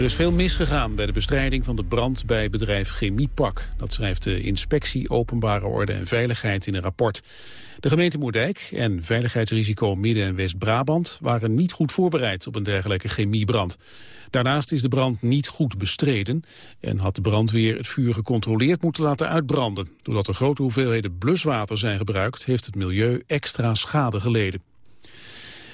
Er is veel misgegaan bij de bestrijding van de brand bij bedrijf Chemiepak. Dat schrijft de Inspectie Openbare Orde en Veiligheid in een rapport. De gemeente Moerdijk en Veiligheidsrisico Midden- en West-Brabant... waren niet goed voorbereid op een dergelijke chemiebrand. Daarnaast is de brand niet goed bestreden... en had de brandweer het vuur gecontroleerd moeten laten uitbranden. Doordat er grote hoeveelheden bluswater zijn gebruikt... heeft het milieu extra schade geleden.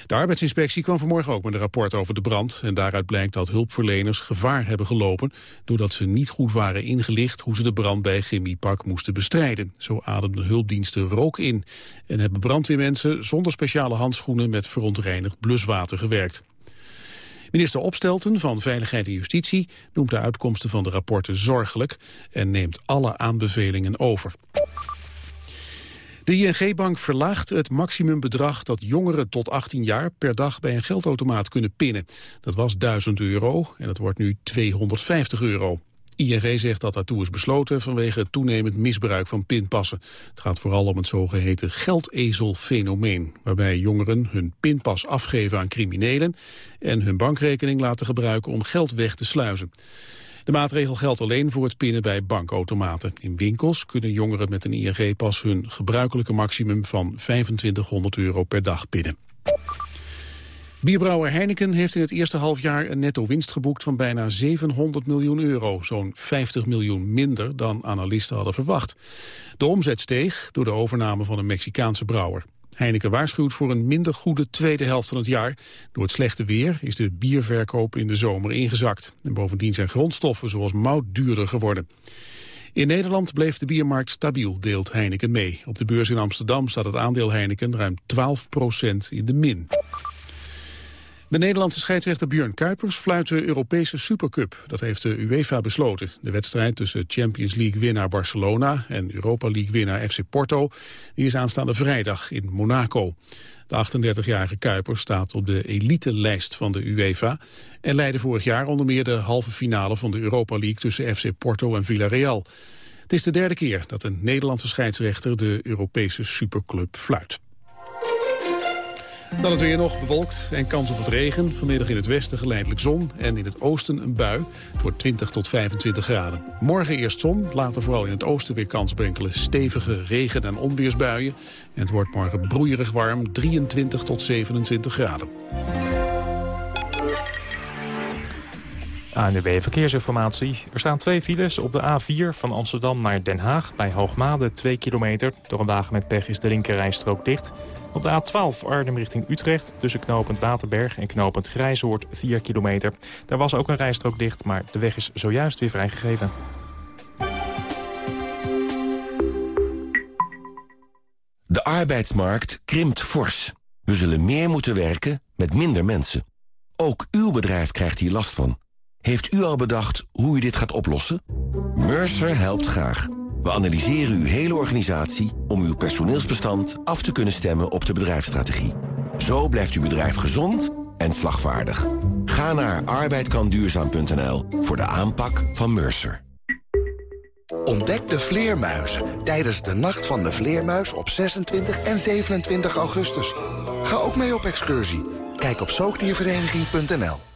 De arbeidsinspectie kwam vanmorgen ook met een rapport over de brand. En daaruit blijkt dat hulpverleners gevaar hebben gelopen... doordat ze niet goed waren ingelicht hoe ze de brand bij Chemiepak moesten bestrijden. Zo ademden hulpdiensten rook in. En hebben brandweermensen zonder speciale handschoenen... met verontreinigd bluswater gewerkt. Minister Opstelten van Veiligheid en Justitie noemt de uitkomsten van de rapporten zorgelijk en neemt alle aanbevelingen over. De ING-bank verlaagt het maximumbedrag dat jongeren tot 18 jaar per dag bij een geldautomaat kunnen pinnen. Dat was 1000 euro en dat wordt nu 250 euro. ING zegt dat daartoe is besloten vanwege het toenemend misbruik van pinpassen. Het gaat vooral om het zogeheten geldezelfenomeen, waarbij jongeren hun pinpas afgeven aan criminelen en hun bankrekening laten gebruiken om geld weg te sluizen. De maatregel geldt alleen voor het pinnen bij bankautomaten. In winkels kunnen jongeren met een ING-pas hun gebruikelijke maximum van 2500 euro per dag pinnen. Bierbrouwer Heineken heeft in het eerste halfjaar een netto winst geboekt van bijna 700 miljoen euro. Zo'n 50 miljoen minder dan analisten hadden verwacht. De omzet steeg door de overname van een Mexicaanse brouwer. Heineken waarschuwt voor een minder goede tweede helft van het jaar. Door het slechte weer is de bierverkoop in de zomer ingezakt. En bovendien zijn grondstoffen zoals mout duurder geworden. In Nederland bleef de biermarkt stabiel, deelt Heineken mee. Op de beurs in Amsterdam staat het aandeel Heineken ruim 12% in de min. De Nederlandse scheidsrechter Björn Kuipers fluit de Europese Supercup. Dat heeft de UEFA besloten. De wedstrijd tussen Champions League-winnaar Barcelona en Europa League-winnaar FC Porto... is aanstaande vrijdag in Monaco. De 38-jarige Kuipers staat op de elite-lijst van de UEFA... en leidde vorig jaar onder meer de halve finale van de Europa League... tussen FC Porto en Villarreal. Het is de derde keer dat een Nederlandse scheidsrechter de Europese Superclub fluit. Dan het weer nog bewolkt en kans op het regen. Vanmiddag in het westen geleidelijk zon en in het oosten een bui. Het wordt 20 tot 25 graden. Morgen eerst zon, later vooral in het oosten weer kans enkele stevige regen- en onweersbuien. En het wordt morgen broeierig warm, 23 tot 27 graden. ANWB Verkeersinformatie. Er staan twee files op de A4 van Amsterdam naar Den Haag... bij Hoogmade 2 kilometer. Door een wagen met pech is de linkerrijstrook dicht. Op de A12 Arnhem richting Utrecht... tussen knooppunt Waterberg en knooppunt Grijzoord 4 kilometer. Daar was ook een rijstrook dicht, maar de weg is zojuist weer vrijgegeven. De arbeidsmarkt krimpt fors. We zullen meer moeten werken met minder mensen. Ook uw bedrijf krijgt hier last van. Heeft u al bedacht hoe u dit gaat oplossen? Mercer helpt graag. We analyseren uw hele organisatie om uw personeelsbestand af te kunnen stemmen op de bedrijfsstrategie. Zo blijft uw bedrijf gezond en slagvaardig. Ga naar arbeidkanduurzaam.nl voor de aanpak van Mercer. Ontdek de vleermuizen tijdens de Nacht van de Vleermuis op 26 en 27 augustus. Ga ook mee op excursie. Kijk op zoogdiervereniging.nl.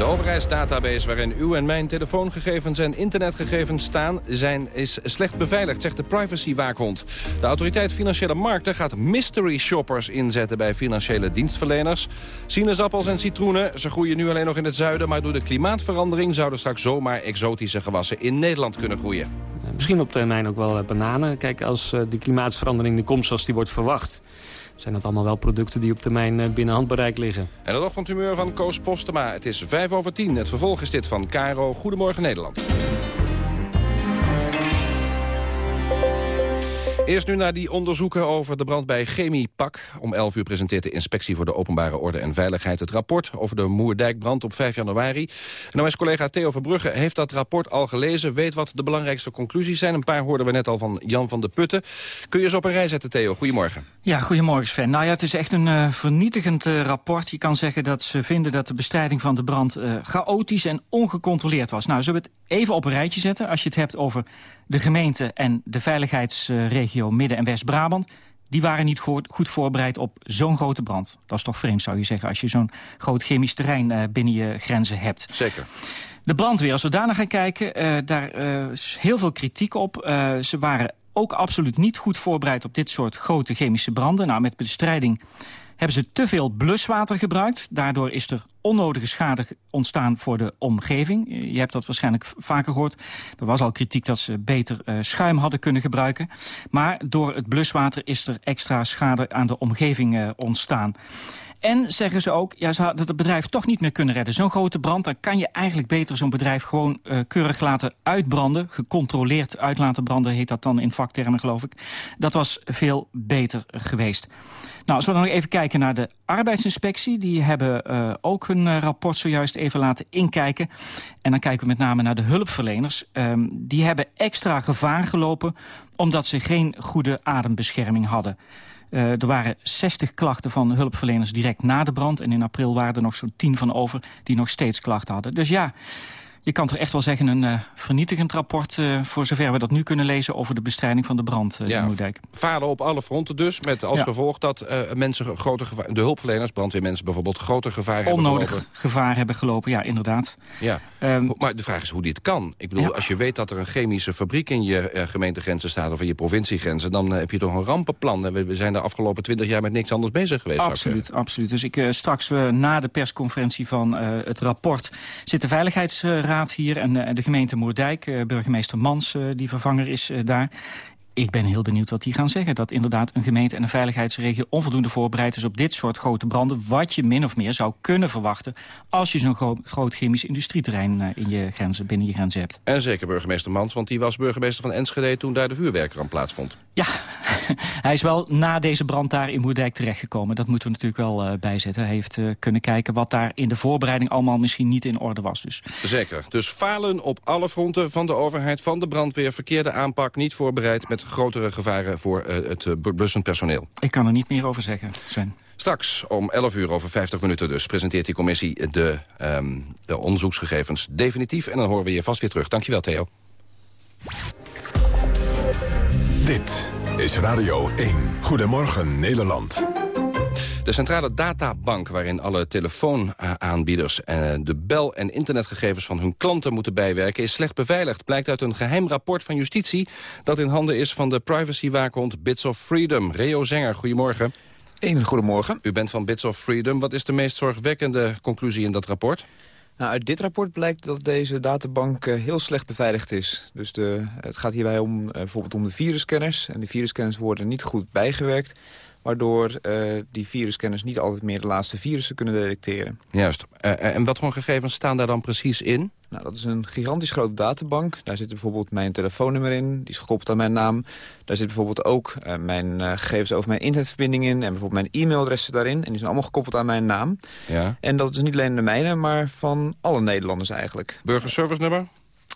De overheidsdatabase waarin uw en mijn telefoongegevens en internetgegevens staan... Zijn, is slecht beveiligd, zegt de privacywaakhond. De autoriteit Financiële Markten gaat mystery shoppers inzetten... bij financiële dienstverleners. Sinaasappels en citroenen, ze groeien nu alleen nog in het zuiden... maar door de klimaatverandering zouden straks zomaar exotische gewassen in Nederland kunnen groeien. Misschien op termijn ook wel bananen. Kijk, als de klimaatverandering de komt zoals die wordt verwacht zijn dat allemaal wel producten die op termijn binnen handbereik liggen. En het ochtendhumeur van Koos Postema. Het is 5 over 10. Het vervolg is dit van Caro. Goedemorgen Nederland. Eerst nu naar die onderzoeken over de brand bij Chemiepak. Om 11 uur presenteert de Inspectie voor de Openbare Orde en Veiligheid... het rapport over de Moerdijkbrand op 5 januari. En is collega Theo Verbrugge heeft dat rapport al gelezen... weet wat de belangrijkste conclusies zijn. Een paar hoorden we net al van Jan van der Putten. Kun je ze op een rij zetten, Theo? Goedemorgen. Ja, goedemorgen Sven. Nou ja, het is echt een uh, vernietigend uh, rapport. Je kan zeggen dat ze vinden dat de bestrijding van de brand... Uh, chaotisch en ongecontroleerd was. Nou, zullen we het even op een rijtje zetten... als je het hebt over de gemeente en de veiligheidsregio Midden- en West-Brabant... die waren niet goed voorbereid op zo'n grote brand. Dat is toch vreemd, zou je zeggen, als je zo'n groot chemisch terrein uh, binnen je grenzen hebt. Zeker. De brandweer, als we daarna gaan kijken, uh, daar uh, is heel veel kritiek op. ze waren ook absoluut niet goed voorbereid op dit soort grote chemische branden. Nou, met bestrijding hebben ze te veel bluswater gebruikt. Daardoor is er onnodige schade ontstaan voor de omgeving. Je hebt dat waarschijnlijk vaker gehoord. Er was al kritiek dat ze beter uh, schuim hadden kunnen gebruiken. Maar door het bluswater is er extra schade aan de omgeving uh, ontstaan. En zeggen ze ook, ja, ze hadden het bedrijf toch niet meer kunnen redden. Zo'n grote brand, dan kan je eigenlijk beter zo'n bedrijf gewoon uh, keurig laten uitbranden. Gecontroleerd uit laten branden heet dat dan in vaktermen, geloof ik. Dat was veel beter geweest. Nou, als we dan nog even kijken naar de arbeidsinspectie. Die hebben uh, ook hun uh, rapport zojuist even laten inkijken. En dan kijken we met name naar de hulpverleners. Um, die hebben extra gevaar gelopen omdat ze geen goede adembescherming hadden. Uh, er waren 60 klachten van hulpverleners direct na de brand. En in april waren er nog zo'n 10 van over die nog steeds klachten hadden. Dus ja, je kan toch echt wel zeggen een uh, vernietigend rapport... Uh, voor zover we dat nu kunnen lezen over de bestrijding van de brand uh, ja, in Moerdijk. Falen op alle fronten dus, met als Ja. gevolg dat mensen grote gevaar... de hulpverleners, brandweermensen bijvoorbeeld, groter gevaar hebben Onnodig gelopen. gevaar hebben gelopen, ja, inderdaad. Ja. Ehm, Maar de vraag is hoe dit kan. Ik bedoel, Ja. als je weet dat er een chemische fabriek in je eh, gemeentegrenzen staat... of in je provinciegrenzen, dan eh, heb je toch een rampenplan. En we, we zijn de afgelopen twintig jaar met niks anders bezig geweest. Absoluut, absoluut. Dus ik, eh, straks eh, na de persconferentie van eh, het rapport... zit de Veiligheidsraad hier en eh, de gemeente Moerdijk. eh, burgemeester Mans, eh, die vervanger is daar. Ik ben heel benieuwd wat die gaan zeggen. Dat inderdaad een gemeente en een veiligheidsregio onvoldoende voorbereid is op dit soort grote branden. Wat je min of meer zou kunnen verwachten als je zo'n gro groot chemisch industrieterrein eh, in je grenzen, binnen je grenzen hebt. En zeker burgemeester Mans, want die was burgemeester van Enschede... toen daar de vuurwerkramp plaatsvond. Ja, hij is wel na deze brand daar in Moerdijk terechtgekomen. Dat moeten we natuurlijk wel eh, bijzetten. Hij heeft eh, kunnen kijken wat daar in de voorbereiding allemaal misschien niet in orde was. Dus Zeker. Dus falen op alle fronten van de overheid, van de brandweer... verkeerde aanpak, niet voorbereid met grotere gevaren voor eh, het eh, blussend personeel. ik kan er niet meer over zeggen, Sven. Straks om 11 uur over 50 minuten dus presenteert die commissie de, ehm, de onderzoeksgegevens definitief. En dan horen we je vast weer terug. Dankjewel Theo. Dit is Radio 1. Goedemorgen Nederland. De centrale databank waarin alle telefoonaanbieders eh, de bel- en internetgegevens van hun klanten moeten bijwerken is slecht beveiligd. Blijkt uit een geheim rapport van justitie dat in handen is van de privacywaakhond Bits of Freedom. Reo Zenger, goedemorgen. Een goedemorgen. U bent van Bits of Freedom. Wat is de meest zorgwekkende conclusie in dat rapport? Nou, uit dit rapport blijkt dat deze databank eh, heel slecht beveiligd is. Dus de, het gaat hierbij om, eh, bijvoorbeeld om de virusscanners. En die virusscanners worden niet goed bijgewerkt. Waardoor eh, die virusscanners niet altijd meer de laatste virussen kunnen detecteren. Juist. Eh, en wat voor gegevens staan daar dan precies in? Nou, dat is een gigantisch grote databank. Daar zit bijvoorbeeld mijn telefoonnummer in. Die is gekoppeld aan mijn naam. Daar zit bijvoorbeeld ook eh, mijn eh, gegevens over mijn internetverbinding in. En bijvoorbeeld mijn e-mailadressen daarin. En die zijn allemaal gekoppeld aan mijn naam. Ja. En dat is niet alleen de mijne, maar van alle Nederlanders eigenlijk. Burgerservice nummer?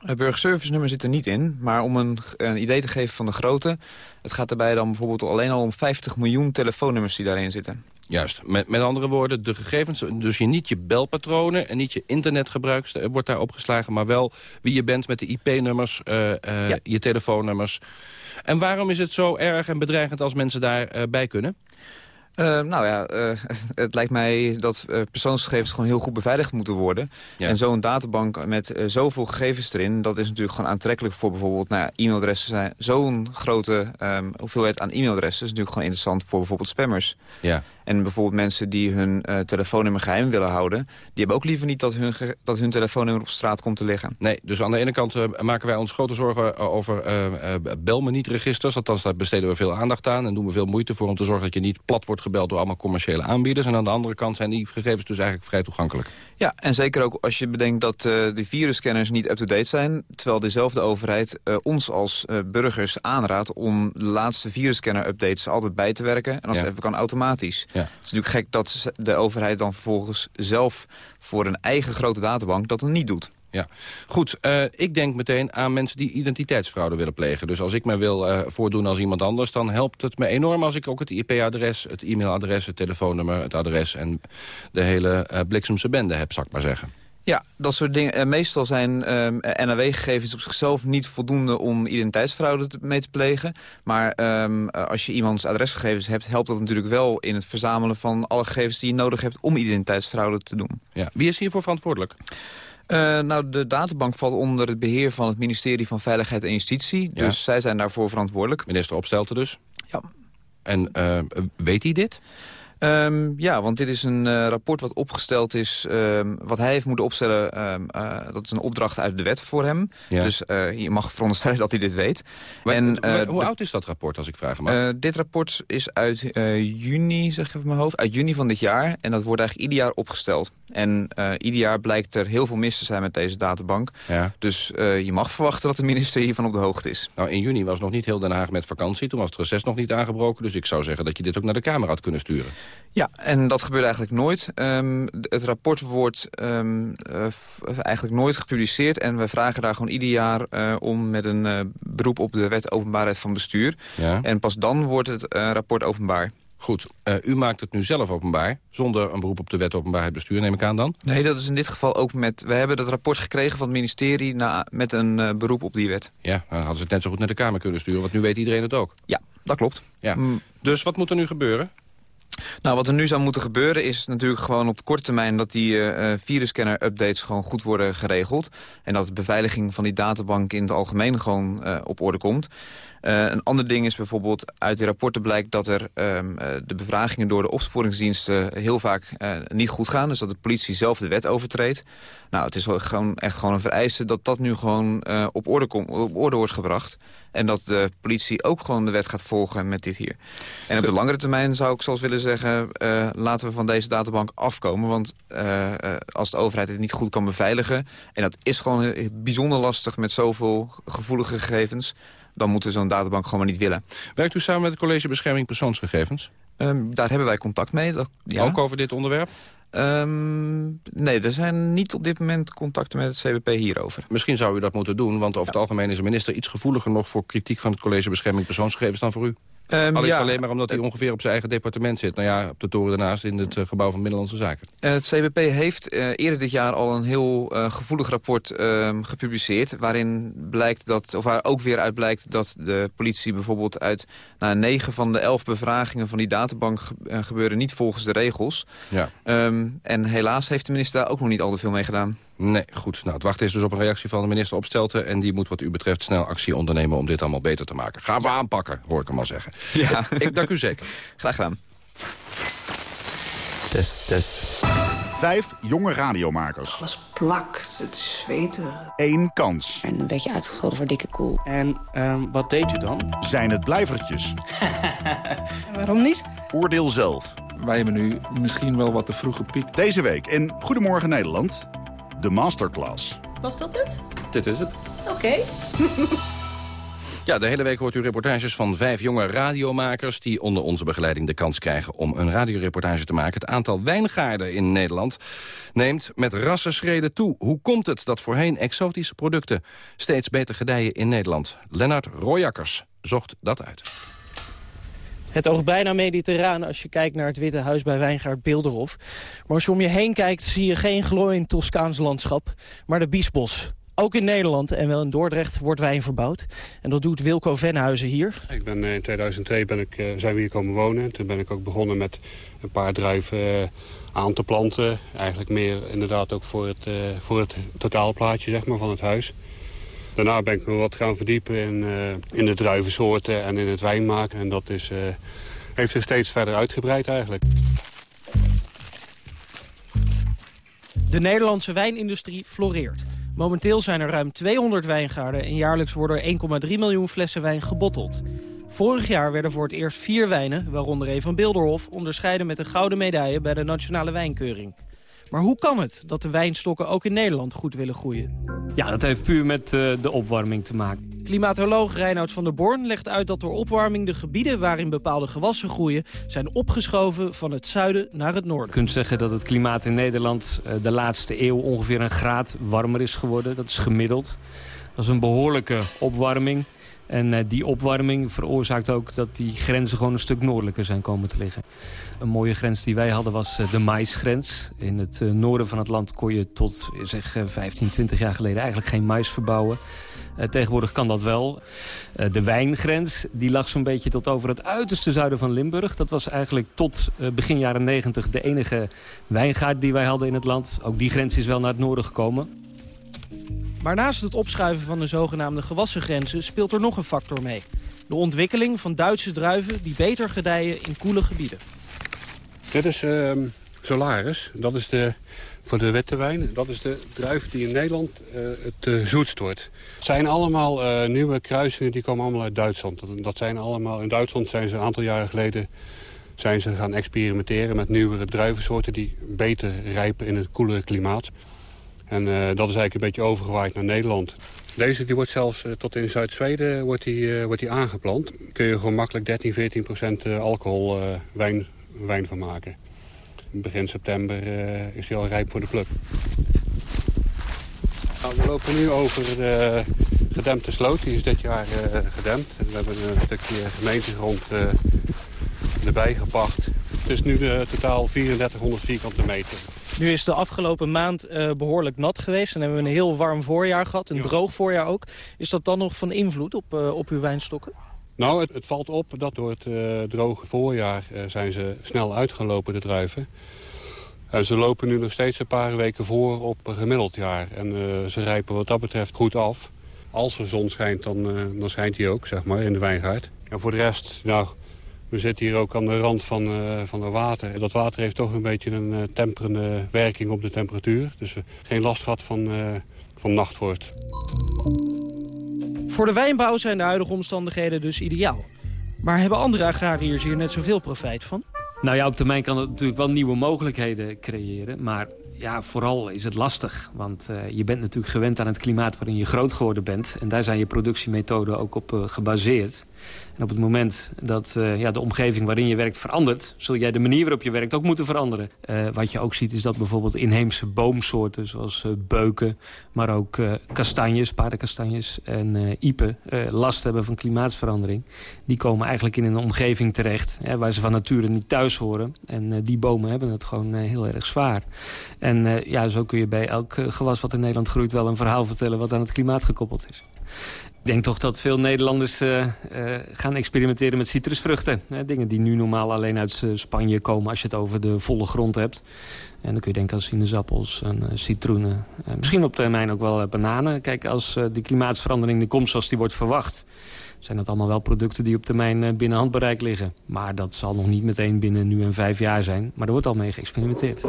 Het burgerservice nummer zit er niet in, maar om een, een idee te geven van de grootte... het gaat daarbij dan bijvoorbeeld alleen al om 50 miljoen telefoonnummers die daarin zitten. Juist. Met, met andere woorden, de gegevens, dus je niet je belpatronen en niet je internetgebruik eh, wordt daar opgeslagen, maar wel wie je bent met de IP-nummers, eh, eh, Ja. je telefoonnummers. En waarom is het zo erg en bedreigend als mensen daarbij bij kunnen? Eh, nou ja, eh, het lijkt mij dat eh, persoonsgegevens gewoon heel goed beveiligd moeten worden. Ja. En zo'n databank met zoveel gegevens erin... dat is natuurlijk gewoon aantrekkelijk voor bijvoorbeeld... Nou e-mailadressen zijn zo'n grote ehm, hoeveelheid aan e-mailadressen... is natuurlijk gewoon interessant voor bijvoorbeeld spammers. Ja. En bijvoorbeeld mensen die hun uh, telefoonnummer geheim willen houden... die hebben ook liever niet dat hun, dat hun telefoonnummer op straat komt te liggen. Nee, dus aan de ene kant uh, maken wij ons grote zorgen over uh, bel me niet registers. Althans, daar besteden we veel aandacht aan en doen we veel moeite voor... om te zorgen dat je niet plat wordt gebeld door allemaal commerciële aanbieders. En aan de andere kant zijn die gegevens dus eigenlijk vrij toegankelijk. Ja, en zeker ook als je bedenkt dat uh, die virusscanners niet up-to-date zijn... terwijl dezelfde overheid uh, ons als uh, burgers aanraadt... om de laatste virusscanner-updates altijd bij te werken. En als ja. het even kan, automatisch. Ja. Het is natuurlijk gek dat de overheid dan vervolgens zelf... voor een eigen grote databank dat dan niet doet. Ja, goed. Uh, ik denk meteen aan mensen die identiteitsfraude willen plegen. Dus als ik me wil uh, voordoen als iemand anders... dan helpt het me enorm als ik ook het IP-adres, het e-mailadres... het telefoonnummer, het adres en de hele uh, bliksemse bende heb, zal ik maar zeggen. Ja, dat soort dingen. En meestal zijn um, NAW-gegevens op zichzelf niet voldoende om identiteitsfraude te, mee te plegen. Maar um, als je iemands adresgegevens hebt, helpt dat natuurlijk wel in het verzamelen van alle gegevens die je nodig hebt om identiteitsfraude te doen. Ja. Wie is hiervoor verantwoordelijk? Uh, nou, de databank valt onder het beheer van het ministerie van Veiligheid en Justitie. Ja. Dus zij zijn daarvoor verantwoordelijk. Minister Opstelten dus? Ja. En uh, weet hij dit? Um, ja, want dit is een uh, rapport wat opgesteld is, um, wat hij heeft moeten opstellen. Um, uh, dat is een opdracht uit de wet voor hem. Ja. Dus uh, je mag veronderstellen dat hij dit weet. Maar, en, maar, hoe oud is dat rapport, als ik vraag mag? dit rapport is uit juni, zeg even mijn hoofd, uit juni van dit jaar. En dat wordt eigenlijk ieder jaar opgesteld. En ieder jaar blijkt er heel veel mis te zijn met deze databank. Ja. Dus je mag verwachten dat de minister hiervan op de hoogte is. Nou, in juni was nog niet heel Den Haag met vakantie. Toen was het reces nog niet aangebroken. Dus ik zou zeggen dat je dit ook naar de Kamer had kunnen sturen. Ja, en dat gebeurt eigenlijk nooit. Um, het rapport wordt um, uh, eigenlijk nooit gepubliceerd. En we vragen daar gewoon ieder jaar uh, om met een uh, beroep op de wet openbaarheid van bestuur. Ja. En pas dan wordt het rapport openbaar. Goed, uh, u maakt het nu zelf openbaar, zonder een beroep op de wet openbaarheid bestuur, neem ik aan dan? Nee, dat is in dit geval ook met... We hebben dat rapport gekregen van het ministerie na, met een uh, beroep op die wet. Ja, dan hadden ze het net zo goed naar de Kamer kunnen sturen, want nu weet iedereen het ook. Ja, dat klopt. Ja. Mm. Dus wat moet er nu gebeuren? Nou, wat er nu zou moeten gebeuren is natuurlijk gewoon op korte termijn... dat die uh, virusscanner-updates gewoon goed worden geregeld. En dat de beveiliging van die databank in het algemeen gewoon uh, op orde komt. Uh, een ander ding is bijvoorbeeld, uit die rapporten blijkt dat er um, de bevragingen door de opsporingsdiensten heel vaak uh, niet goed gaan. Dus dat de politie zelf de wet overtreedt. Nou, het is gewoon echt gewoon een vereiste dat dat nu gewoon op, orde op orde wordt gebracht. En dat de politie ook gewoon de wet gaat volgen met dit hier. En op de langere termijn zou ik zoals willen zeggen... Laten we van deze databank afkomen. Want als de overheid het niet goed kan beveiligen... en dat is gewoon bijzonder lastig met zoveel gevoelige gegevens dan moeten we zo'n databank gewoon maar niet willen. Werkt u samen met het College Bescherming Persoonsgegevens? Um, daar hebben wij contact mee. Dat, ja. Ook over dit onderwerp? Um, nee, er zijn niet op dit moment contacten met het CBP hierover. Misschien zou u dat moeten doen, want over ja. het algemeen is de minister iets gevoeliger nog voor kritiek van het College Bescherming Persoonsgegevens dan voor u. Um, Al is ja, alleen maar omdat hij ongeveer op zijn eigen departement zit. Nou ja, op de toren daarnaast in het uh, gebouw van Middellandse Zaken. Uh, het CBP heeft uh, eerder dit jaar al een heel gevoelig rapport ehm, gepubliceerd... waarin blijkt dat, of waar ook weer uit blijkt dat de politie bijvoorbeeld uit... Nou, negen van de elf bevragingen van die databank ge gebeuren niet volgens de regels. Ja. Um, en helaas heeft de minister daar ook nog niet al te veel mee gedaan. Nee, goed. Nou, het wachten is dus op een reactie van de minister Opstelten... en die moet wat u betreft snel actie ondernemen om dit allemaal beter te maken. Gaan we aanpakken, hoor ik hem al zeggen. Ja. Ik dank u zeker. Graag gedaan. Test, test. Vijf jonge radiomakers. Alles plakt, het is zweterig. Eén kans. En een beetje uitgescholden voor dikke koel. En um, wat deed u dan? Zijn het blijvertjes? Waarom niet? Oordeel zelf. Wij hebben nu misschien wel wat te vroeg gepiekt. Deze week in Goedemorgen Nederland... de masterclass. Was dat het? Dit is het. Oké. Okay. Ja, de hele week hoort u reportages van vijf jonge radiomakers... die onder onze begeleiding de kans krijgen om een radioreportage te maken. Het aantal wijngaarden in Nederland neemt met rassenschreden toe. Hoe komt het dat voorheen exotische producten steeds beter gedijen in Nederland? Lennart Royakkers zocht dat uit. Het oogt bijna mediterraan als je kijkt naar het Witte Huis bij Wijngaard Beelderhof. Maar als je om je heen kijkt zie je geen glooiend Toscaans landschap, maar de Biesbos. Ook in Nederland en wel in Dordrecht wordt wijn verbouwd. En dat doet Wilco Venhuizen hier. Ik ben, in 2002 ben ik, zijn we hier komen wonen. Toen ben ik ook begonnen met een paar druiven aan te planten. Eigenlijk meer inderdaad ook voor het, voor het totaalplaatje zeg maar, van het huis. Daarna ben ik me wat gaan verdiepen in, uh, in de druivensoorten en in het wijnmaken. En dat is uh, heeft zich steeds verder uitgebreid eigenlijk. De Nederlandse wijnindustrie floreert. Momenteel zijn er ruim 200 wijngaarden en jaarlijks worden er 1,3 miljoen flessen wijn gebotteld. Vorig jaar werden voor het eerst vier wijnen, waaronder een van Bilderhof... onderscheiden met een gouden medaille bij de Nationale Wijnkeuring. Maar hoe kan het dat de wijnstokken ook in Nederland goed willen groeien? Ja, dat heeft puur met uh, de opwarming te maken. Klimatoloog Reinoud van der Born legt uit dat door opwarming... de gebieden waarin bepaalde gewassen groeien... zijn opgeschoven van het zuiden naar het noorden. Je kunt zeggen dat het klimaat in Nederland uh, de laatste eeuw... ongeveer een graad warmer is geworden. Dat is gemiddeld. Dat is een behoorlijke opwarming. En uh, die opwarming veroorzaakt ook dat die grenzen gewoon een stuk noordelijker zijn komen te liggen. Een mooie grens die wij hadden was uh, de maisgrens. In het uh, noorden van het land kon je tot zeg, 15, 20 jaar geleden eigenlijk geen mais verbouwen. tegenwoordig kan dat wel. de wijngrens die lag zo'n beetje tot over het uiterste zuiden van Limburg. Dat was eigenlijk tot begin jaren 90 de enige wijngaard die wij hadden in het land. Ook die grens is wel naar het noorden gekomen. Maar naast het opschuiven van de zogenaamde gewassengrenzen speelt er nog een factor mee. De ontwikkeling van Duitse druiven die beter gedijen in koele gebieden. Dit is uh, Solaris. Dat is de, voor de witte wijn. Dat is de druif die in Nederland uh, het uh, zoetst wordt. Het zijn allemaal uh, nieuwe kruisingen die komen allemaal uit Duitsland. Dat zijn allemaal, in Duitsland zijn ze een aantal jaren geleden zijn ze gaan experimenteren met nieuwere druivensoorten... die beter rijpen in het koelere klimaat. En uh, dat is eigenlijk een beetje overgewaaid naar Nederland. Deze die wordt zelfs uh, tot in Zuid-Zweden wordt die, uh, wordt die aangeplant. Kun je gewoon makkelijk 13, 14 procent alcohol wijn, wijn van maken. Begin september is hij al rijp voor de pluk. Nou, we lopen nu over de gedempte sloot. Die is dit jaar gedempt. We hebben een stukje gemeentegrond erbij gepacht. Het is nu de totaal 3400 vierkante meter. Nu is de afgelopen maand uh, behoorlijk nat geweest. En hebben we een heel warm voorjaar gehad. Een ja. droog voorjaar ook. Is dat dan nog van invloed op, uh, op uw wijnstokken? Nou, het, het, valt op dat door het uh, droge voorjaar zijn ze snel uitgelopen, de druiven. En ze lopen nu nog steeds een paar weken voor op een gemiddeld jaar. En ze rijpen wat dat betreft goed af. Als er zon schijnt, dan, dan schijnt die ook, zeg maar, in de wijngaard. En voor de rest, nou, we zitten hier ook aan de rand van, uh, van het water. Dat water heeft toch een beetje een uh, temperende werking op de temperatuur. Dus we hebben geen last gehad van, uh, van nachtvorst. Voor de wijnbouw zijn de huidige omstandigheden dus ideaal. Maar hebben andere agrariërs hier net zoveel profijt van? Nou ja, op termijn kan het natuurlijk wel nieuwe mogelijkheden creëren. Maar ja, vooral is het lastig. Want uh, je bent natuurlijk gewend aan het klimaat waarin je groot geworden bent. En daar zijn je productiemethoden ook op uh, gebaseerd. En op het moment dat uh, ja, de omgeving waarin je werkt verandert... zul jij de manier waarop je werkt ook moeten veranderen. Uh, wat je ook ziet is dat bijvoorbeeld inheemse boomsoorten... zoals uh, beuken, maar ook kastanjes, paardenkastanjes en iepen... last hebben van klimaatsverandering. Die komen eigenlijk in een omgeving terecht... Hè, waar ze van nature niet thuis horen. En die bomen hebben het gewoon heel erg zwaar. En ja, zo kun je bij elk gewas wat in Nederland groeit... wel een verhaal vertellen wat aan het klimaat gekoppeld is. Ik denk toch dat veel Nederlanders uh, uh, gaan experimenteren met citrusvruchten. Dingen die nu normaal alleen uit uh, Spanje komen als je het over de volle grond hebt. En dan kun je denken aan sinaasappels en citroenen. misschien op termijn ook wel bananen. Kijk, als die klimaatsverandering de komt zoals die wordt verwacht... zijn dat allemaal wel producten die op termijn binnen handbereik liggen. Maar dat zal nog niet meteen binnen nu en vijf jaar zijn. Maar er wordt al mee geëxperimenteerd.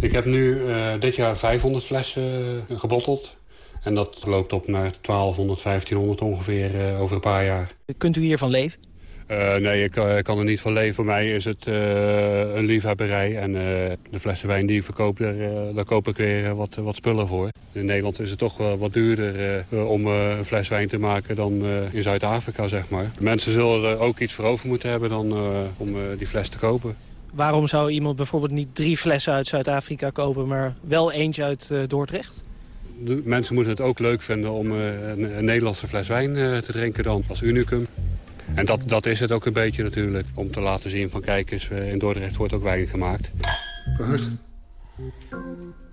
Ik heb nu uh, dit jaar 500 flessen uh, gebotteld. En dat loopt op naar 1200, 1500 ongeveer uh, over een paar jaar. Kunt u hiervan leven? nee, ik, kan er niet van leven. Voor mij is het een liefhebberij. En de flessen wijn die ik verkoop, daar, daar koop ik weer wat, wat spullen voor. In Nederland is het toch wel wat duurder om een fles wijn te maken dan in Zuid-Afrika, zeg maar. Mensen zullen er ook iets voor over moeten hebben dan om die fles te kopen. Waarom zou iemand bijvoorbeeld niet drie flessen uit Zuid-Afrika kopen... maar wel eentje uit uh, Dordrecht? De mensen moeten het ook leuk vinden om uh, een, een, Nederlandse fles wijn uh, te drinken dan als unicum. En dat, dat is het ook een beetje natuurlijk. Om te laten zien van kijk eens, in Dordrecht wordt ook wijn gemaakt. Proost.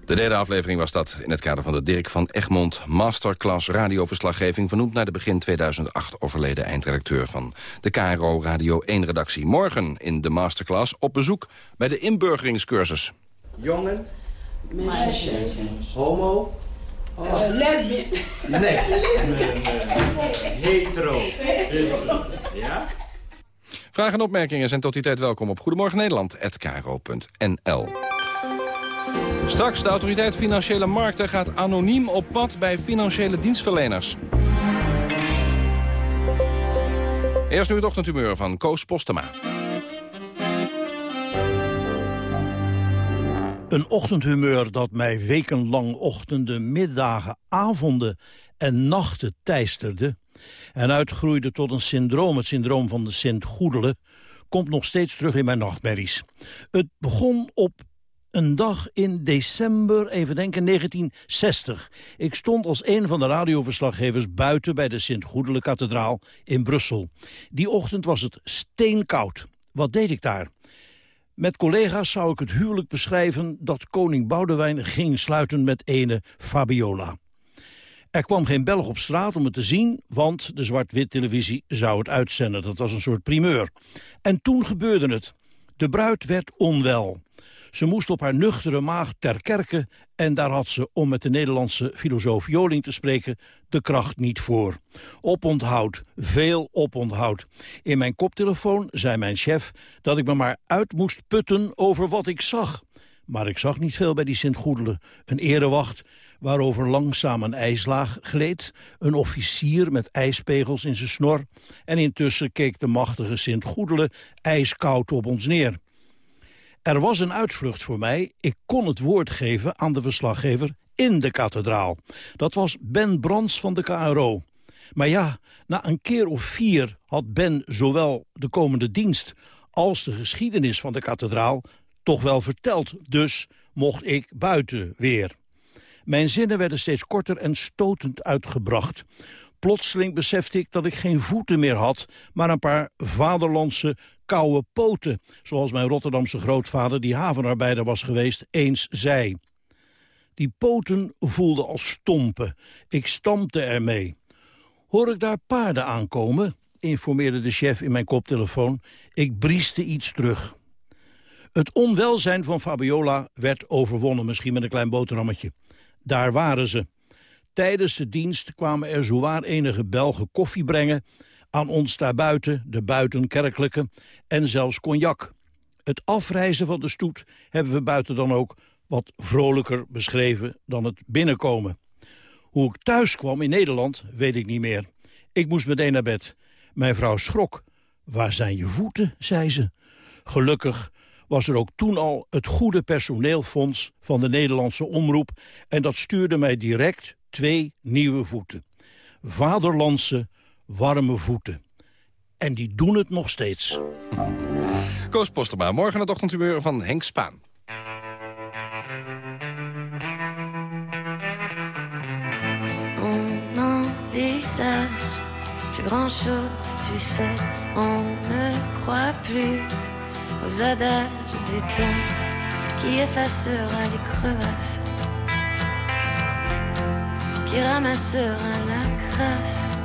De derde aflevering was dat in het kader van de Dirk van Egmond Masterclass radioverslaggeving... vernoemd naar de begin 2008 overleden eindredacteur van de KRO Radio 1-redactie. Morgen in de Masterclass op bezoek bij de inburgeringscursus. Jongen, meisje, homo, lesbien. Nee. Lesbien. Hetero. Ja? Vragen en opmerkingen zijn tot die tijd welkom op Goedemorgen Nederland@kro.nl. Straks, de autoriteit Financiële Markten gaat anoniem op pad bij financiële dienstverleners. Eerst nu het ochtendhumeur van Koos Postema. Een ochtendhumeur dat mij wekenlang ochtenden, middagen, avonden en nachten teisterde... en uitgroeide tot een syndroom, het syndroom van de Sint-Goedelen... komt nog steeds terug in mijn nachtmerries. Het begon op een dag in december, even denken, 1960. Ik stond als een van de radioverslaggevers buiten bij de Sint-Goedelen-kathedraal in Brussel. Die ochtend was het steenkoud. Wat deed ik daar? Met collega's zou ik het huwelijk beschrijven dat koning Boudewijn ging sluiten met ene Fabiola. Er kwam geen Belg op straat om het te zien, want de zwart-wit televisie zou het uitzenden. Dat was een soort primeur. En toen gebeurde het. De bruid werd onwel. Ze moest op haar nuchtere maag ter kerke en daar had ze, om met de Nederlandse filosoof Joling te spreken, de kracht niet voor. Oponthoud, veel oponthoud. In mijn koptelefoon zei mijn chef dat ik me maar uit moest putten over wat ik zag. Maar ik zag niet veel bij die Sint-Goedelen. Een erewacht waarover langzaam een ijslaag gleed... een officier met ijspegels in zijn snor... en intussen keek de machtige Sint-Goedelen ijskoud op ons neer. Er was een uitvlucht voor mij. Ik kon het woord geven aan de verslaggever in de kathedraal. Dat was Ben Brands van de KRO. Maar ja, na een keer of vier had Ben zowel de komende dienst... als de geschiedenis van de kathedraal toch wel verteld. Dus mocht ik buiten weer. Mijn zinnen werden steeds korter en stotend uitgebracht. Plotseling besefte ik dat ik geen voeten meer had... maar een paar vaderlandse koude poten. Zoals mijn Rotterdamse grootvader, die havenarbeider was geweest, eens zei. Die poten voelden als stompen. Ik stampte ermee. Hoor ik daar paarden aankomen? informeerde de chef in mijn koptelefoon. Ik brieste iets terug. Het onwelzijn van Fabiola werd overwonnen, misschien met een klein boterhammetje. Daar waren ze. Tijdens de dienst kwamen er zowaar enige Belgen koffie brengen... aan ons daarbuiten, de buitenkerkelijke, en zelfs cognac. Het afreizen van de stoet hebben we buiten dan ook wat vrolijker beschreven dan het binnenkomen. Hoe ik thuis kwam in Nederland, weet ik niet meer. Ik moest meteen naar bed. Mijn vrouw schrok. Waar zijn je voeten, zei ze. Gelukkig was er ook toen al het goede personeelfonds van de Nederlandse omroep... en dat stuurde mij direct twee nieuwe voeten. Vaderlandse, warme voeten. En die doen het nog steeds. Koos Postema, morgen het ochtendhumeur van Henk Spaan. On envisage plus grand chose, tu sais, on ne croit plus aux adages du temps qui effacera les crevasses, qui ramassera la crasse.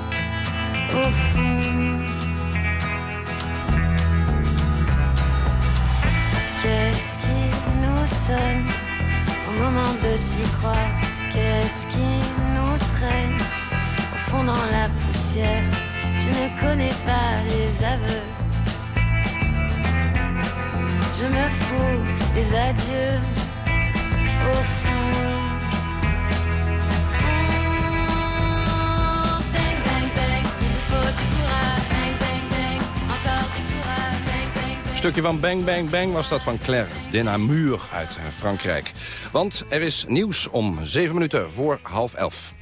Qu'est-ce qui nous sonne au moment de s'y croire? Qu'est-ce qui nous traîne au fond dans la poussière? Je ne connais pas les aveux. Je me fous des adieux. Au stukje van Bang Bang Bang was dat van Claire Denamur uit Frankrijk. Want er is nieuws om zeven minuten voor half elf.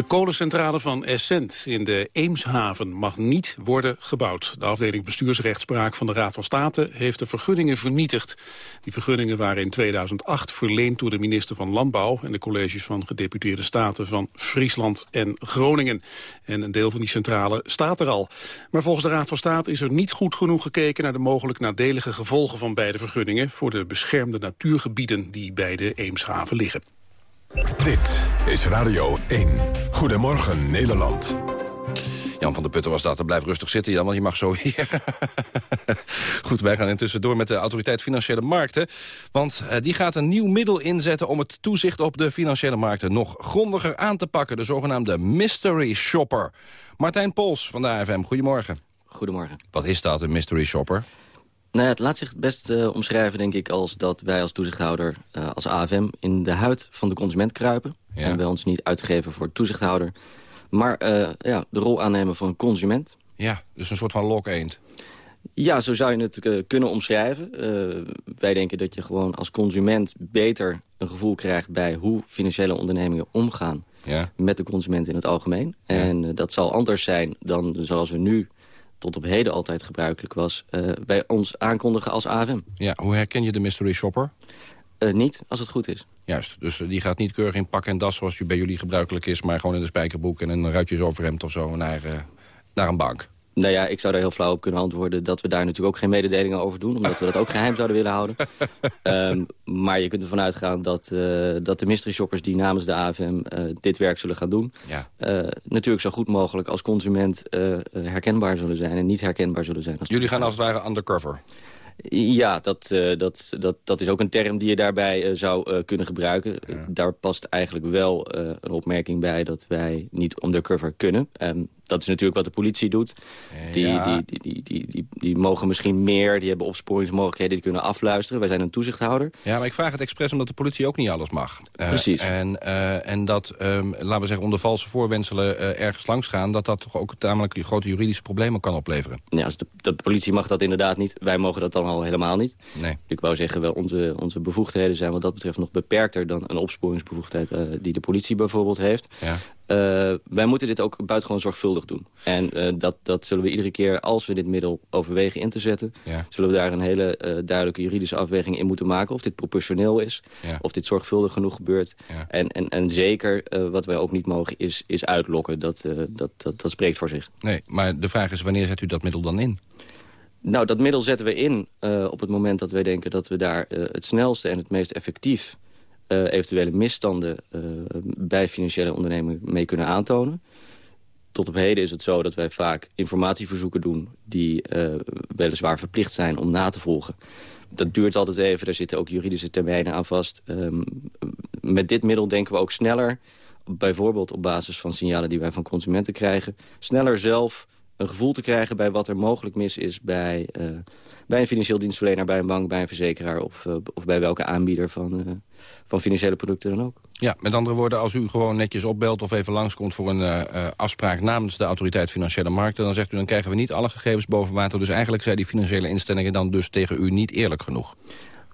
De kolencentrale van Essent in de Eemshaven mag niet worden gebouwd. De afdeling bestuursrechtspraak van de Raad van State heeft de vergunningen vernietigd. Die vergunningen waren in 2008 verleend door de minister van Landbouw... en de colleges van gedeputeerde staten van Friesland en Groningen. En een deel van die centrale staat er al. Maar volgens de Raad van State is er niet goed genoeg gekeken... naar de mogelijk nadelige gevolgen van beide vergunningen... voor de beschermde natuurgebieden die bij de Eemshaven liggen. Dit is Radio 1. Goedemorgen Nederland. Jan van der Putten was dat. Blijf rustig zitten, Jan, want je mag zo hier. Goed, wij gaan intussen door met de Autoriteit Financiële Markten. Want uh, die gaat een nieuw middel inzetten... om het toezicht op de financiële markten nog grondiger aan te pakken. De zogenaamde mystery shopper. Martijn Pols van de AFM, goedemorgen. Goedemorgen. Wat is dat, een mystery shopper? Nou ja, het laat zich het best uh, omschrijven, denk ik, als dat wij als toezichthouder, uh, als AFM, in de huid van de consument kruipen. Ja. En wij ons niet uitgeven voor toezichthouder, maar uh, ja, de rol aannemen van een consument. Ja, dus een soort van lock-eend. Ja, zo zou je het kunnen omschrijven. wij denken dat je gewoon als consument beter een gevoel krijgt bij hoe financiële ondernemingen omgaan ja. met de consument in het algemeen. Ja. En dat zal anders zijn dan zoals we nu tot op heden altijd gebruikelijk was... Uh, bij ons aankondigen als AFM. Ja, hoe herken je de mystery shopper? Uh, niet, als het goed is. Juist, dus die gaat niet keurig in pak en das zoals bij jullie gebruikelijk is... maar gewoon in de spijkerbroek en een ruitjes overhemd of zo naar, naar een bank. Nou ja, ik zou daar heel flauw op kunnen antwoorden... dat we daar natuurlijk ook geen mededelingen over doen... omdat we dat ook geheim zouden willen houden. um, maar je kunt ervan uitgaan dat, uh, dat de mystery shoppers... die namens de AFM uh, dit werk zullen gaan doen... Ja. Uh, natuurlijk zo goed mogelijk als consument herkenbaar zullen zijn... en niet herkenbaar zullen zijn. Als Jullie gaan als het ware undercover? Ja, dat, dat, dat, dat is ook een term die je daarbij zou kunnen gebruiken. Ja. Daar past eigenlijk wel een opmerking bij dat wij niet undercover kunnen. Um, dat is natuurlijk wat de politie doet. Die, ja. die, die, die, die, die, die, mogen misschien meer, die hebben opsporingsmogelijkheden... die kunnen afluisteren. Wij zijn een toezichthouder. Ja, maar ik vraag het expres omdat de politie ook niet alles mag. Precies. En, en dat, um, laten we zeggen, onder valse voorwenselen ergens langs gaan... dat dat toch ook tamelijk grote juridische problemen kan opleveren. Ja, dus de, de politie mag dat inderdaad niet. Wij mogen dat dan al helemaal niet. Nee. Ik wou zeggen, wel, onze, onze bevoegdheden zijn wat dat betreft nog beperkter... dan een opsporingsbevoegdheid die de politie bijvoorbeeld heeft. Ja. Uh, wij moeten dit ook buitengewoon zorgvuldig doen. En uh, dat, dat zullen we iedere keer, als we dit middel overwegen in te zetten... Ja. zullen we daar een hele uh, duidelijke juridische afweging in moeten maken. Of dit proportioneel is, ja. of dit zorgvuldig genoeg gebeurt. Ja. En, en, en zeker, wat wij ook niet mogen, is, is uitlokken. Dat, dat, dat, dat spreekt voor zich. Nee, maar de vraag is, wanneer zet u dat middel dan in? Nou, dat middel zetten we in op het moment dat wij denken... dat we daar het snelste en het meest effectief... Uh, eventuele misstanden uh, bij financiële ondernemingen mee kunnen aantonen. Tot op heden is het zo dat wij vaak informatieverzoeken doen... die uh, weliswaar verplicht zijn om na te volgen. Dat duurt altijd even, daar zitten ook juridische termijnen aan vast. Um, met dit middel denken we ook sneller... bijvoorbeeld op basis van signalen die wij van consumenten krijgen... sneller zelf een gevoel te krijgen bij wat er mogelijk mis is... bij, bij een financieel dienstverlener, bij een bank, bij een verzekeraar... of, of bij welke aanbieder van van financiële producten dan ook. Ja, met andere woorden, als u gewoon netjes opbelt of even langskomt voor een uh, afspraak namens de autoriteit Financiële Markten, dan zegt u, dan krijgen we niet alle gegevens boven water. Dus eigenlijk zijn die financiële instellingen dan dus tegen u niet eerlijk genoeg.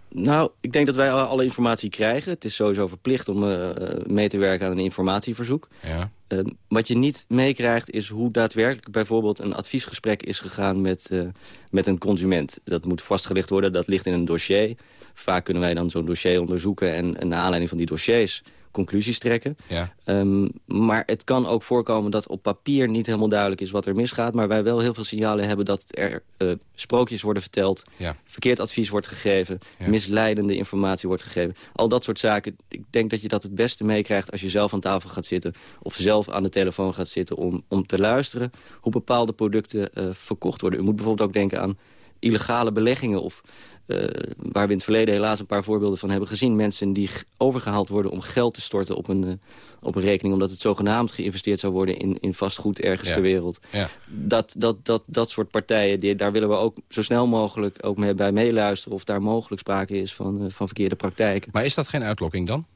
Nou, ik denk dat wij alle informatie krijgen. Het is sowieso verplicht om uh, mee te werken aan een informatieverzoek. Ja. Uh, wat je niet meekrijgt is hoe daadwerkelijk bijvoorbeeld een adviesgesprek is gegaan met, uh, met een consument. Dat moet vastgelegd worden, dat ligt in een dossier. Vaak kunnen wij dan zo'n dossier onderzoeken en, en naar aanleiding van die dossiers conclusies trekken. Ja. Um, maar het kan ook voorkomen dat op papier niet helemaal duidelijk is wat er misgaat. Maar wij wel heel veel signalen hebben dat er uh, sprookjes worden verteld. Ja. Verkeerd advies wordt gegeven. Ja. Misleidende informatie wordt gegeven. Al dat soort zaken. Ik denk dat je dat het beste meekrijgt als je zelf aan tafel gaat zitten. Of zelf aan de telefoon gaat zitten om, om te luisteren hoe bepaalde producten uh, verkocht worden. U moet bijvoorbeeld ook denken aan illegale beleggingen of uh, waar we in het verleden helaas een paar voorbeelden van hebben gezien. Mensen die overgehaald worden om geld te storten op een, uh, op een rekening... omdat het zogenaamd geïnvesteerd zou worden in, in vastgoed ergens Ja. ter wereld. Ja. Dat, dat, dat, dat soort partijen, die, daar willen we ook zo snel mogelijk ook mee, bij meeluisteren... of daar mogelijk sprake is van, uh, van verkeerde praktijken. Maar is dat geen uitlokking dan?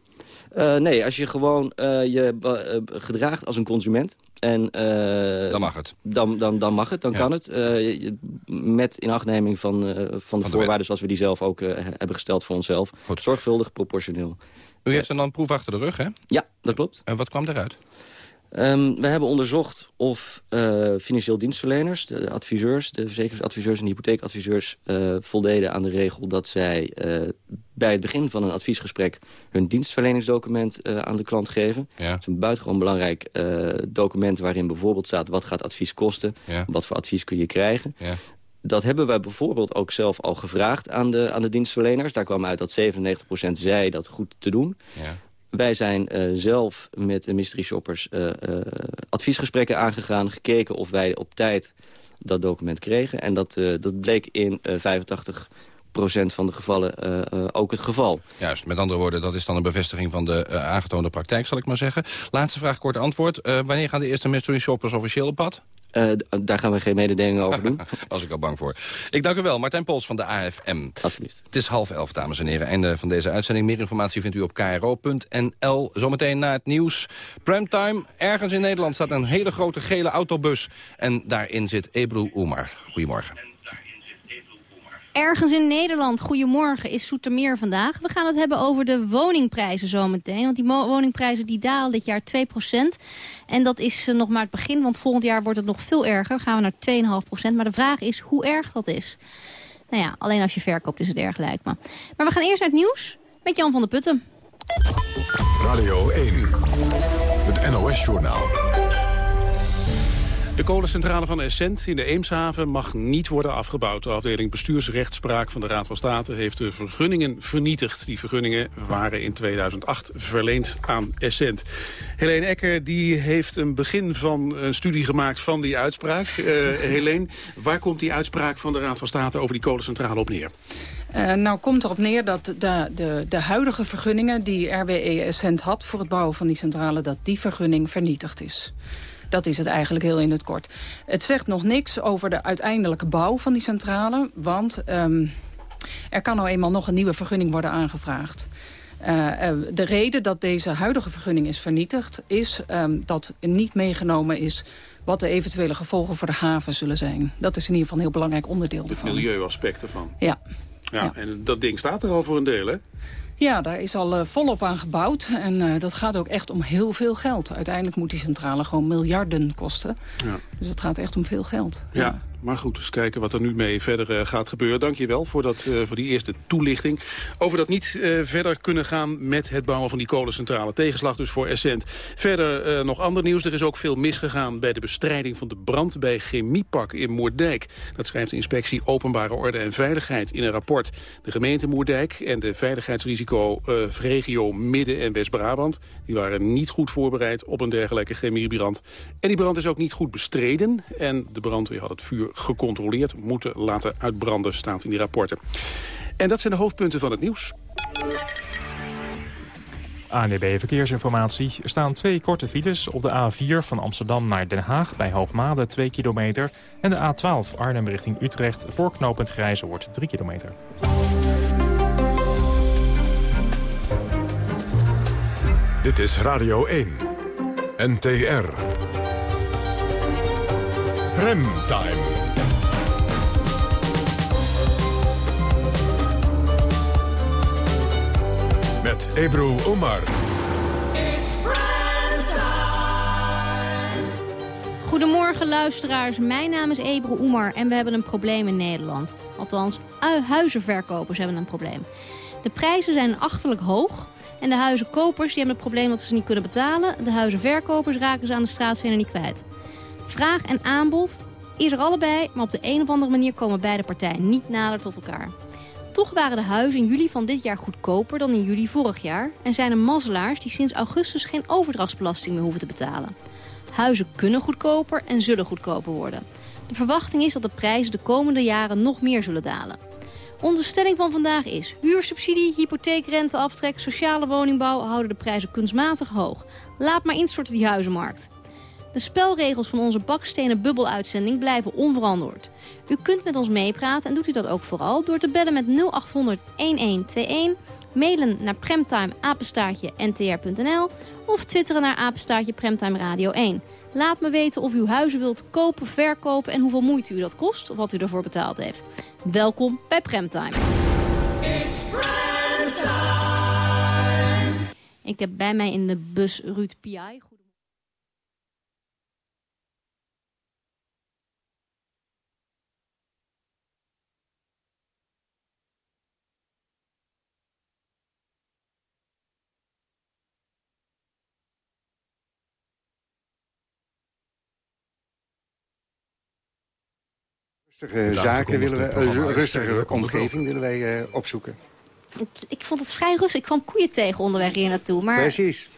Uh, nee, als je gewoon uh, je uh, gedraagt als een consument... En, dan mag het. Dan, dan, dan mag het, dan Ja. kan het. Je, met inachtneming van, van de de voorwaarden zoals we die zelf ook hebben gesteld voor onszelf. Zorgvuldig, proportioneel. U heeft er dan een proef achter de rug, hè? Ja, dat klopt. En wat kwam eruit? Um, we hebben onderzocht of uh, financieel dienstverleners, de adviseurs, de verzekeringsadviseurs en de hypotheekadviseurs uh, voldeden aan de regel dat zij uh, bij het begin van een adviesgesprek hun dienstverleningsdocument aan de klant geven. Ja. Dat is een buitengewoon belangrijk document waarin bijvoorbeeld staat wat gaat advies kosten, Ja. wat voor advies kun je krijgen. Ja. Dat hebben wij bijvoorbeeld ook zelf al gevraagd aan de, aan de dienstverleners. Daar kwam uit dat 97% zei dat goed te doen. Ja. Wij zijn uh, zelf met de mystery shoppers uh, uh, adviesgesprekken aangegaan. Gekeken of wij op tijd dat document kregen. En dat, dat bleek in 85 procent van de gevallen ook het geval. Juist, met andere woorden, dat is dan een bevestiging van de aangetoonde praktijk, zal ik maar zeggen. Laatste vraag, kort antwoord. wanneer gaan de eerste mystery shoppers officieel op pad? Uh, daar gaan we geen mededelingen over doen. Was ik al bang voor. Ik dank u wel, Martijn Pols van de AFM. Alsjeblieft. Het is half elf, dames en heren. Einde van deze uitzending. Meer informatie vindt u op kro.nl. Zometeen na het nieuws. Primetime. Ergens in Nederland staat een hele grote gele autobus. En daarin zit Ebru Oemar. Goedemorgen. Ergens in Nederland, goedemorgen, is Soetermeer vandaag. We gaan het hebben over de woningprijzen zometeen. Want die woningprijzen die dalen dit jaar 2%. En dat is eh, nog maar het begin, want volgend jaar wordt het nog veel erger. Gaan we naar 2,5%. Maar de vraag is hoe erg dat is. Nou ja, alleen als je verkoopt is het erg, lijkt me. Maar we gaan eerst naar het nieuws met Jan van der Putten. Radio 1, het NOS-journaal. De kolencentrale van Essent in de Eemshaven mag niet worden afgebouwd. De afdeling bestuursrechtspraak van de Raad van State heeft de vergunningen vernietigd. Die vergunningen waren in 2008 verleend aan Essent. Helene Ecker die heeft een begin van een studie gemaakt van die uitspraak. Uh, Helene, waar komt die uitspraak van de Raad van State over die kolencentrale op neer? Uh, nou komt erop neer dat de, de, de huidige vergunningen die RWE Essent had voor het bouwen van die centrale, dat die vergunning vernietigd is. Dat is het eigenlijk heel in het kort. Het zegt nog niks over de uiteindelijke bouw van die centrale. Want um, er kan nou eenmaal nog een nieuwe vergunning worden aangevraagd. Uh, uh, de reden dat deze huidige vergunning is vernietigd... is um, dat niet meegenomen is wat de eventuele gevolgen voor de haven zullen zijn. Dat is in ieder geval een heel belangrijk onderdeel ervan. Het milieuaspect ervan. Ja. ja. Ja, en dat ding staat er al voor een deel, hè? Ja, daar is al uh, volop aan gebouwd. En uh, dat gaat ook echt om heel veel geld. Uiteindelijk moet die centrale gewoon miljarden kosten. Ja. Dus het gaat echt om veel geld. ja. Maar goed, eens kijken wat er nu mee verder uh, gaat gebeuren. Dank je wel voor, dat, uh, voor die eerste toelichting. Over dat niet uh, verder kunnen gaan met het bouwen van die kolencentrale. Tegenslag dus voor Essent. Verder nog ander nieuws. Er is ook veel misgegaan bij de bestrijding van de brand bij Chemiepak in Moerdijk. Dat schrijft de inspectie Openbare Orde en Veiligheid in een rapport. De gemeente Moerdijk en de veiligheidsrisico-regio Midden- en West-Brabant... die waren niet goed voorbereid op een dergelijke chemiebrand. En die brand is ook niet goed bestreden. En de brandweer had het vuur gecontroleerd moeten laten uitbranden, staat in die rapporten. En dat zijn de hoofdpunten van het nieuws. ANDB Verkeersinformatie. Er staan twee korte files op de A4 van Amsterdam naar Den Haag... bij Hoogmade 2 kilometer. En de A12 Arnhem richting Utrecht voor knooppunt Grijze wordt 3 kilometer. Dit is Radio 1. NTR. Remtime. Met Ebru Omar. Goedemorgen luisteraars, mijn naam is Ebru Oemar en we hebben een probleem in Nederland. Althans, huizenverkopers hebben een probleem. De prijzen zijn achterlijk hoog en de huizenkopers die hebben het probleem dat ze niet kunnen betalen. De huizenverkopers raken ze aan de straatvener niet kwijt. Vraag en aanbod is er allebei, maar op de een of andere manier komen beide partijen niet nader tot elkaar. Toch waren de huizen in juli van dit jaar goedkoper dan in juli vorig jaar... en zijn er mazzelaars die sinds augustus geen overdrachtsbelasting meer hoeven te betalen. Huizen kunnen goedkoper en zullen goedkoper worden. De verwachting is dat de prijzen de komende jaren nog meer zullen dalen. Onze stelling van vandaag is... huursubsidie, hypotheekrenteaftrek, sociale woningbouw... houden de prijzen kunstmatig hoog. Laat maar instorten die huizenmarkt. De spelregels van onze bakstenen bubbeluitzending blijven onveranderd. U kunt met ons meepraten en doet u dat ook vooral door te bellen met 0800 1121, mailen naar premtimeapenstaartje-ntr.nl of twitteren naar apenstaartje Premtime Radio 1. Laat me weten of u huizen wilt kopen, verkopen en hoeveel moeite u dat kost of wat u ervoor betaald heeft. Welkom bij Premtime. Ik heb bij mij in de bus Ruud Piai. Rustige zaken willen we, een rustige omgeving willen wij uh, opzoeken. Ik, ik vond het vrij rustig. Ik kwam koeien tegen onderweg hier naartoe. Maar... Precies.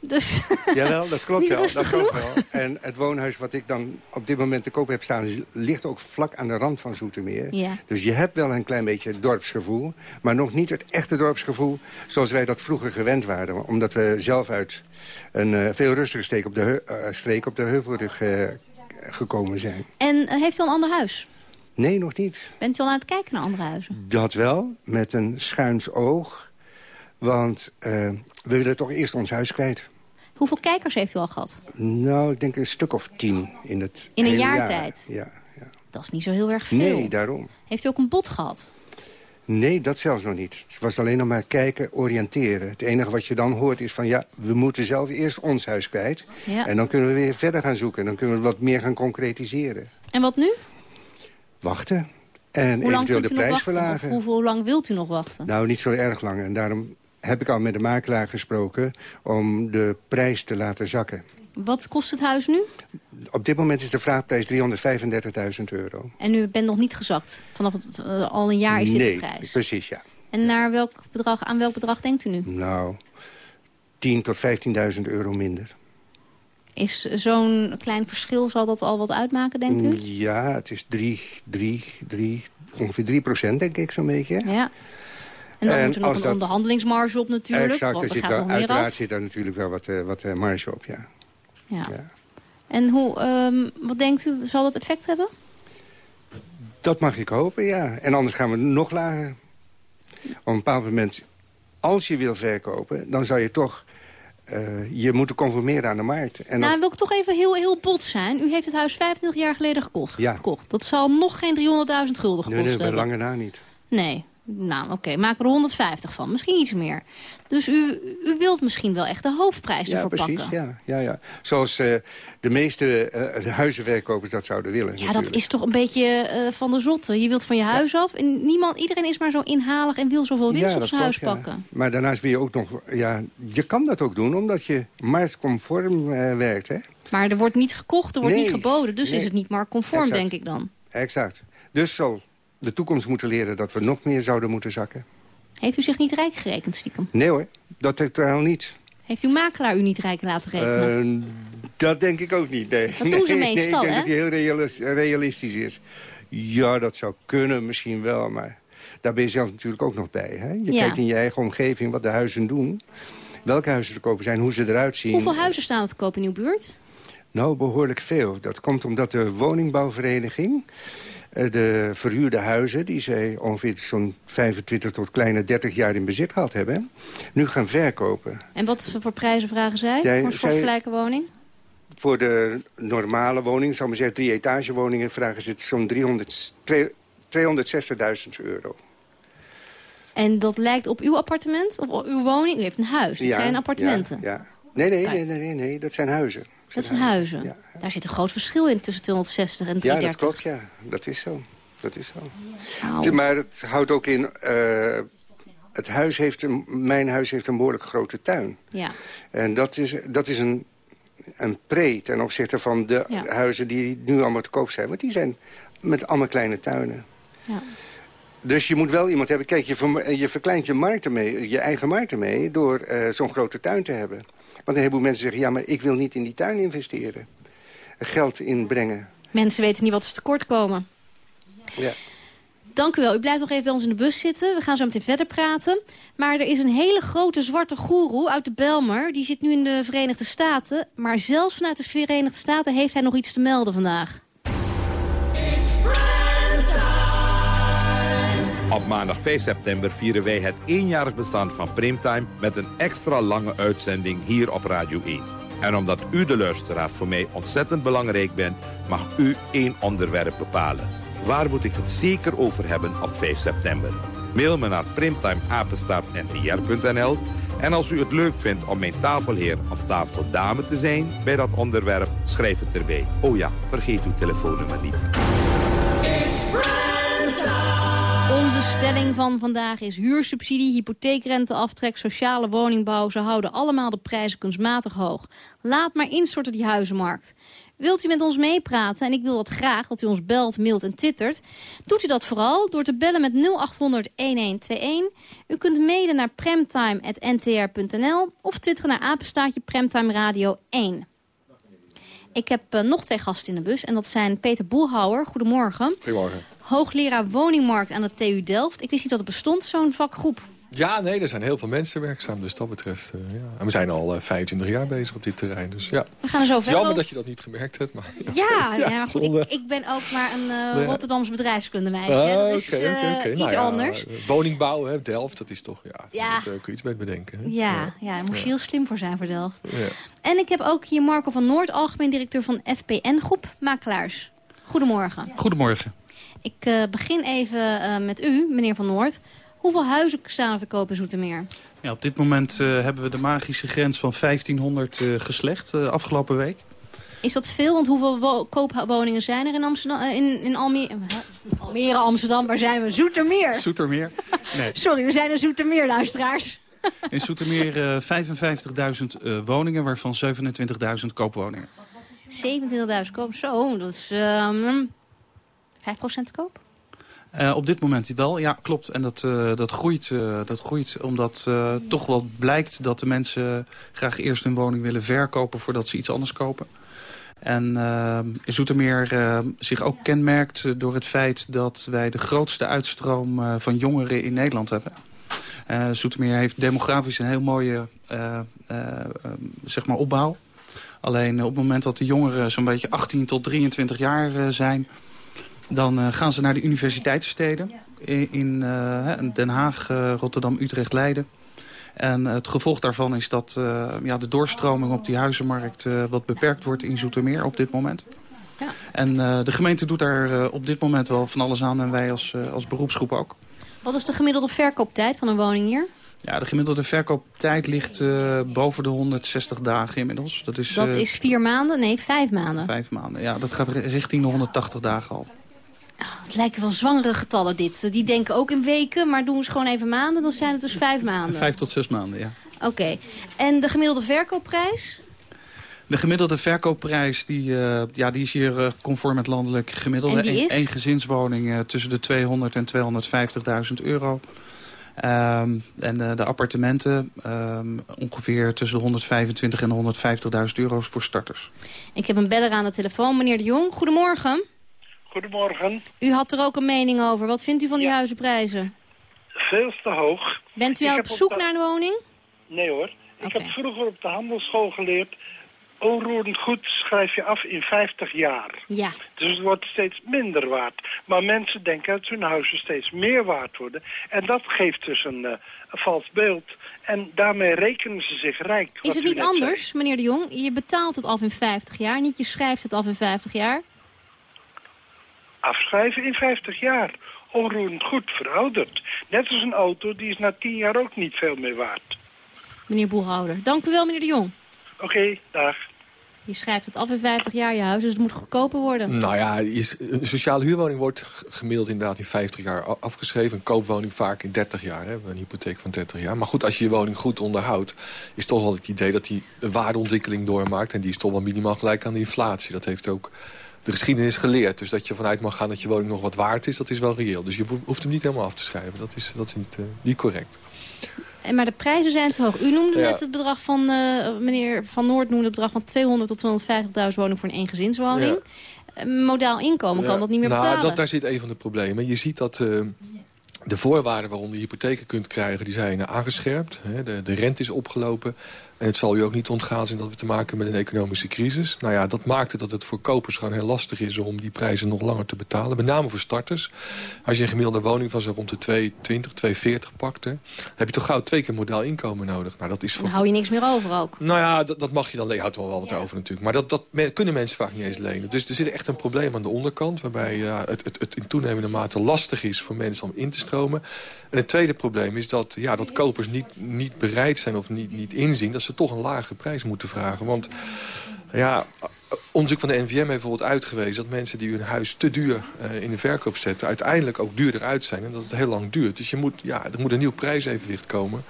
Dus... Jawel, dat klopt wel. Dat klopt wel. En het woonhuis wat ik dan op dit moment te koop heb staan... ligt ook vlak aan de rand van Zoetermeer. Ja. Dus je hebt wel een klein beetje dorpsgevoel. Maar nog niet het echte dorpsgevoel zoals wij dat vroeger gewend waren. Omdat we zelf uit een eh, veel rustiger streek op de, eh, streek op de heuvelrug eh, gekomen zijn. En eh, heeft u een ander huis? Nee, nog niet. Bent u al aan het kijken naar andere huizen? Dat wel, met een schuins oog. Want eh, we willen toch eerst ons huis kwijt. Hoeveel kijkers heeft u al gehad? Nou, ik denk een stuk of tien in het In een jaar tijd? Ja. Dat is niet zo heel erg veel. Nee, daarom. Heeft u ook een bod gehad? Nee, dat zelfs nog niet. Het was alleen nog maar kijken, oriënteren. Het enige wat je dan hoort is van... ja, we moeten zelf eerst ons huis kwijt. Ja. En dan kunnen we weer verder gaan zoeken. Dan kunnen we wat meer gaan concretiseren. En wat nu? Wachten. En Hoe lang eventueel de u nog prijs verlagen. hoeveel hoe lang wilt u nog wachten? Nou, niet zo erg lang. En daarom heb ik al met de makelaar gesproken... om de prijs te laten zakken. Wat kost het huis nu? Op dit moment is de vraagprijs 335.000 euro. En u bent nog niet gezakt? Vanaf het, eh, al een jaar is dit nee, de prijs. precies, ja. En naar welk bedrag, aan welk bedrag denkt u nu? Nou, 10 tot 15.000 euro minder. Is zo'n klein verschil, zal dat al wat uitmaken, denkt u? Ja, het is 3, 3, 3, ongeveer 3 procent, denk ik, zo'n beetje. Ja. En dan En moet er nog een dat- onderhandelingsmarge op natuurlijk. exact, want er er zit wel, uiteraard af. zit daar natuurlijk wel wat, eh, wat eh, marge op, ja. Ja. En hoe, ehm, wat denkt u, zal dat effect hebben? Dat mag ik hopen, ja. En anders gaan we nog lager. Op een bepaald moment, als je wil verkopen... dan zou je toch eh, je moeten conformeren aan de markt. En nou, als- wil ik toch even heel, heel bot zijn. U heeft het huis 25 jaar geleden gekocht. Ja. gekocht. Dat zal nog geen 300.000 gulden gekost nee, nee, bij lange na niet. Nee, nou oké, maak er 150 van. Misschien iets meer. Dus u, u wilt misschien wel echt de hoofdprijs Ja, ervoor precies, pakken. ja, ja, ja. Zoals eh, de meeste eh, huizenverkopers dat zouden willen. Ja, dat is toch een beetje eh, van de zotte. Je wilt van je huis af en niemand, iedereen is maar zo inhalig en wil zoveel winst Ja, op zijn huis klopt, ja. pakken. Maar daarnaast wil je ook nog... Ja, je kan dat ook doen, omdat je marktconform werkt, hè? Maar er wordt niet gekocht, er wordt Nee, niet geboden. Dus nee. is het niet marktconform, Exact. denk ik dan. Exact. Dus zal de toekomst moeten leren dat we nog meer zouden moeten zakken. Heeft u zich niet rijk gerekend, stiekem? Nee hoor, dat totaal niet. Heeft uw makelaar u niet rijk laten rekenen? Eh, dat denk ik ook niet, nee. Dat doen ze Nee, meestal, nee, ik denk hè? dat hij heel realis- realistisch is. Ja, dat zou kunnen misschien wel, maar daar ben je zelf natuurlijk ook nog bij. Hè? Je Ja. kijkt in je eigen omgeving wat de huizen doen. Welke huizen te kopen zijn, hoe ze eruit zien. Hoeveel huizen staan er te koop in uw buurt? Nou, behoorlijk veel. Dat komt omdat de woningbouwvereniging... eh, de verhuurde huizen, die zij ongeveer zo'n 25 tot kleine 30 jaar in bezit gehad hebben... nu gaan verkopen. En wat voor prijzen vragen zij voor een soortgelijke woning? Voor de normale woning, zal ik maar zeggen, drie etage woningen... vragen ze zo'n 300 twee- 260.000 euro. En dat lijkt op uw appartement of op uw woning? U heeft een huis, dat Ja, zijn appartementen. Ja, ja. Nee, nee, nee, nee, nee, dat zijn huizen. Dat zijn huizen. Daar zit een groot verschil in tussen 260 en Ja, 330. dat klopt, ja. Dat is zo. Dat is zo. Nou. Maar het houdt ook in... eh, het huis heeft een, mijn huis heeft een behoorlijk grote tuin. Ja. En dat is, dat is een, een pre ten opzichte van de Ja. huizen die nu allemaal te koop zijn. Want die zijn met allemaal kleine tuinen. Ja. Dus je moet wel iemand hebben... Kijk, je, je verkleint je, markt ermee, je eigen markt ermee... door eh, zo'n grote tuin te hebben. Een heleboel mensen zeggen... ja, maar ik wil niet in die tuin investeren. Geld inbrengen. Mensen weten niet wat ze tekort komen. Ja. Dank u wel. U blijft nog even bij ons in de bus zitten. We gaan zo meteen verder praten. Maar er is een hele grote zwarte goeroe uit de Belmer. Die zit nu in de Verenigde Staten. Maar zelfs vanuit de Verenigde Staten heeft hij nog iets te melden vandaag. Op maandag 5 september vieren wij het eenjarig bestaan van Primetime... met een extra lange uitzending hier op Radio 1. En omdat u de luisteraar voor mij ontzettend belangrijk bent... mag u één onderwerp bepalen. Waar moet ik het zeker over hebben op 5 september? Mail me naar primtimeapenstaartntr.nl en als u het leuk vindt om mijn tafelheer of tafeldame te zijn bij dat onderwerp, schrijf het erbij. Oh ja, vergeet uw telefoonnummer niet. Onze stelling van vandaag is huursubsidie, hypotheekrenteaftrek, sociale woningbouw. Ze houden allemaal de prijzen kunstmatig hoog. Laat maar instorten die huizenmarkt. Wilt u met ons meepraten en ik wil dat graag dat u ons belt, mailt en twittert... doet u dat vooral door te bellen met 0800-1121. U kunt mailen naar premtime.ntr.nl of twitteren naar apenstaartje Premtime Radio 1. Ik heb uh, nog twee gasten in de bus en dat zijn Peter Boelhouwer. Goedemorgen. Goedemorgen. Hoogleraar woningmarkt aan de TU Delft. Ik wist niet dat er bestond, zo'n vakgroep. Ja, nee, er zijn heel veel mensen werkzaam, dus dat betreft. Uh, ja. En we zijn al uh, 25 jaar bezig op dit terrein, dus ja. We gaan er zo verder jammer dat je dat niet gemerkt hebt, maar... Ja, ja, maar goed, zonde. ik, ik ben ook maar een uh, Ja. Rotterdamse bedrijfskundemeisje. Ah, dat is eh, oké. iets Nou anders. eh, woningbouw, hè, Delft, dat is toch... Ja, Ja. daar kun je iets mee bedenken. Hè? Ja, ja, daar moest je Ja. heel slim voor zijn voor Delft. Ja. En ik heb ook hier Marco van Noord, algemeen directeur van FPN Groep Makelaars. Goedemorgen. Goedemorgen. Ik eh, begin even eh, met u, meneer van Noord. Hoeveel huizen staan er te kopen in Zoetermeer? Ja, op dit moment eh, hebben we de magische grens van 1500 eh, geslecht eh, afgelopen week. Is dat veel? Want hoeveel wo- koopwoningen zijn er in Amsterdam? in, in Almere, Almere, Amsterdam, waar zijn we? Zoetermeer. Zoetermeer. Nee, Sorry, we zijn in Zoetermeer, luisteraars. in Zoetermeer eh 55.000 eh, woningen, waarvan 27.000 koopwoningen. 27.000 koop, zo, dat is ehm 5% te koop. Eh, op dit moment wel, ja, klopt. En dat, eh, dat, groeit, eh, dat groeit omdat toch wel blijkt dat de mensen graag eerst hun woning willen verkopen voordat ze iets anders kopen. En Zoetermeer zich ook kenmerkt door het feit dat wij de grootste uitstroom van jongeren in Nederland hebben. Zoetermeer heeft demografisch een heel mooie eh, eh, eh, zeg maar opbouw. Alleen op het moment dat de jongeren zo'n beetje 18 tot 23 jaar zijn... dan eh, gaan ze naar de universiteitssteden in, eh, Den Haag, eh, Rotterdam, Utrecht, Leiden. En het gevolg daarvan is dat ja, de doorstroming op die huizenmarkt wat beperkt wordt in Zoetermeer op dit moment. En de gemeente doet daar op dit moment wel van alles aan en wij als, als beroepsgroep ook. Wat is de gemiddelde verkooptijd van een woning hier? Ja, de gemiddelde verkooptijd ligt boven de 160 dagen inmiddels. Dat is, Dat is vier maanden? Nee, vijf maanden. vijf maanden. Ja, dat gaat richting de 180 dagen al. Het lijken wel zwangere getallen dit. Die denken ook in weken, maar doen ze gewoon even maanden. Dan zijn het dus vijf maanden. Vijf tot zes maanden, ja. Oké. En de gemiddelde verkoopprijs? De gemiddelde verkoopprijs die, eh, ja, die is hier eh, conform het landelijk gemiddelde. Is? Eén gezinswoning eh, tussen de 200 en 250.000 euro. Ehm, en de appartementen ehm, ongeveer tussen de 125 en de 150.000 euro's voor starters. Ik heb een beller aan de telefoon, meneer de Jong. Goedemorgen. Goedemorgen. U had er ook een mening over. Wat vindt u van die huizenprijzen? Veel te hoog. Bent u op zoek de- naar een woning? Nee hoor. Ik heb vroeger op de handelsschool geleerd... onroerend goed schrijf je af in 50 jaar. Ja. Dus het wordt steeds minder waard. Maar mensen denken dat hun huizen steeds meer waard worden. En dat geeft dus een, eh, een vals beeld. En daarmee rekenen ze zich rijk. Is het niet anders, meneer de Jong? Je betaalt het af in 50 jaar, niet je schrijft het af in 50 jaar. Afschrijven in 50 jaar. Onroerend goed verouderd. Net als een auto, die is na 10 jaar ook niet veel meer waard. Meneer Boelhouder. Dank u wel, meneer de Jong. Oké, dag. Je schrijft het af in 50 jaar, je huis, dus het moet goedkoper worden. Nou ja, een sociale huurwoning wordt gemiddeld inderdaad in 50 jaar afgeschreven. Een koopwoning vaak in 30 jaar. Hè? Een hypotheek van 30 jaar. Maar goed, als je je woning goed onderhoudt... is toch wel het idee dat die een waardeontwikkeling doormaakt. En die is toch wel minimaal gelijk aan de inflatie. Dat heeft ook de geschiedenis geleerd. Dus dat je vanuit mag gaan dat je woning nog wat waard is... dat is wel reëel. Dus je ho- hoeft hem niet helemaal af te schrijven. Dat is, dat is niet, niet correct. En Maar de prijzen zijn te hoog. U noemde Ja. net het bedrag van, eh, meneer Van Noord noemde het bedrag van 200 tot 250.000 woning voor een eengezinswoning. Eh, Modaal inkomen kan Ja, dat niet meer nou, betalen. Dat, daar zit een van de problemen. Je ziet dat de voorwaarden waaronder je hypotheken kunt krijgen... die zijn aangescherpt. Hè. De, de rente is opgelopen. En het zal u ook niet ontgaan zijn dat we te maken hebben met een economische crisis. Nou ja, dat maakt het dat het voor kopers gewoon heel lastig is... om die prijzen nog langer te betalen. Met name voor starters. Als je een gemiddelde woning van zo rond de 220, 240 pakt... Hè, heb je toch gauw twee keer modaal inkomen nodig. Nou, dat is voor Dan hou je niks meer over ook. nou ja, dat, dat mag je dan lenen. houdt wel wel wat over natuurlijk. Maar dat, dat me- kunnen mensen vaak niet eens lenen. Dus er zit echt een probleem aan de onderkant... waarbij ja, het, het, het in toenemende mate lastig is voor mensen om in te stromen. En het tweede probleem is dat, ja, dat kopers niet, niet bereid zijn... of niet, niet inzien dat ze toch een lage prijs moeten vragen. Want ja, onderzoek van de NVM heeft bijvoorbeeld uitgewezen... dat mensen die hun huis te duur eh, in de verkoop zetten... uiteindelijk ook duurder uit zijn en dat het heel lang duurt. Dus je moet, ja, er moet een nieuw prijsevenwicht komen...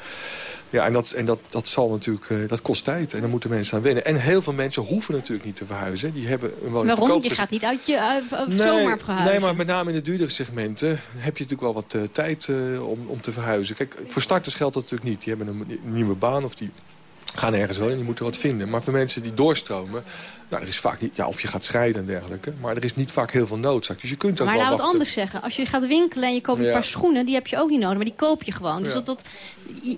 Ja, en, dat, en dat, dat, zal natuurlijk, eh, dat kost tijd. En dan moeten mensen aan wennen. En heel veel mensen hoeven natuurlijk niet te verhuizen. Die hebben een woning Waarom? koop. Je Dus- gaat niet uit je uh, Nee, zomaar verhuizen. Nee, maar met name in de duurdere segmenten heb je natuurlijk wel wat eh, tijd eh, om, om te verhuizen. Kijk, voor starters geldt dat natuurlijk niet. Die hebben een, een nieuwe baan of die gaan ergens wonen en die moeten wat vinden. Maar voor mensen die doorstromen, nou, er is vaak niet, ja, of je gaat scheiden en dergelijke. Maar er is niet vaak heel veel noodzaak. Dus je kunt ook Maar wel we het anders zeggen. Als je gaat winkelen en je koopt een Ja. paar schoenen... die heb je ook niet nodig, maar die koop je gewoon. Dus Ja. dat, dat,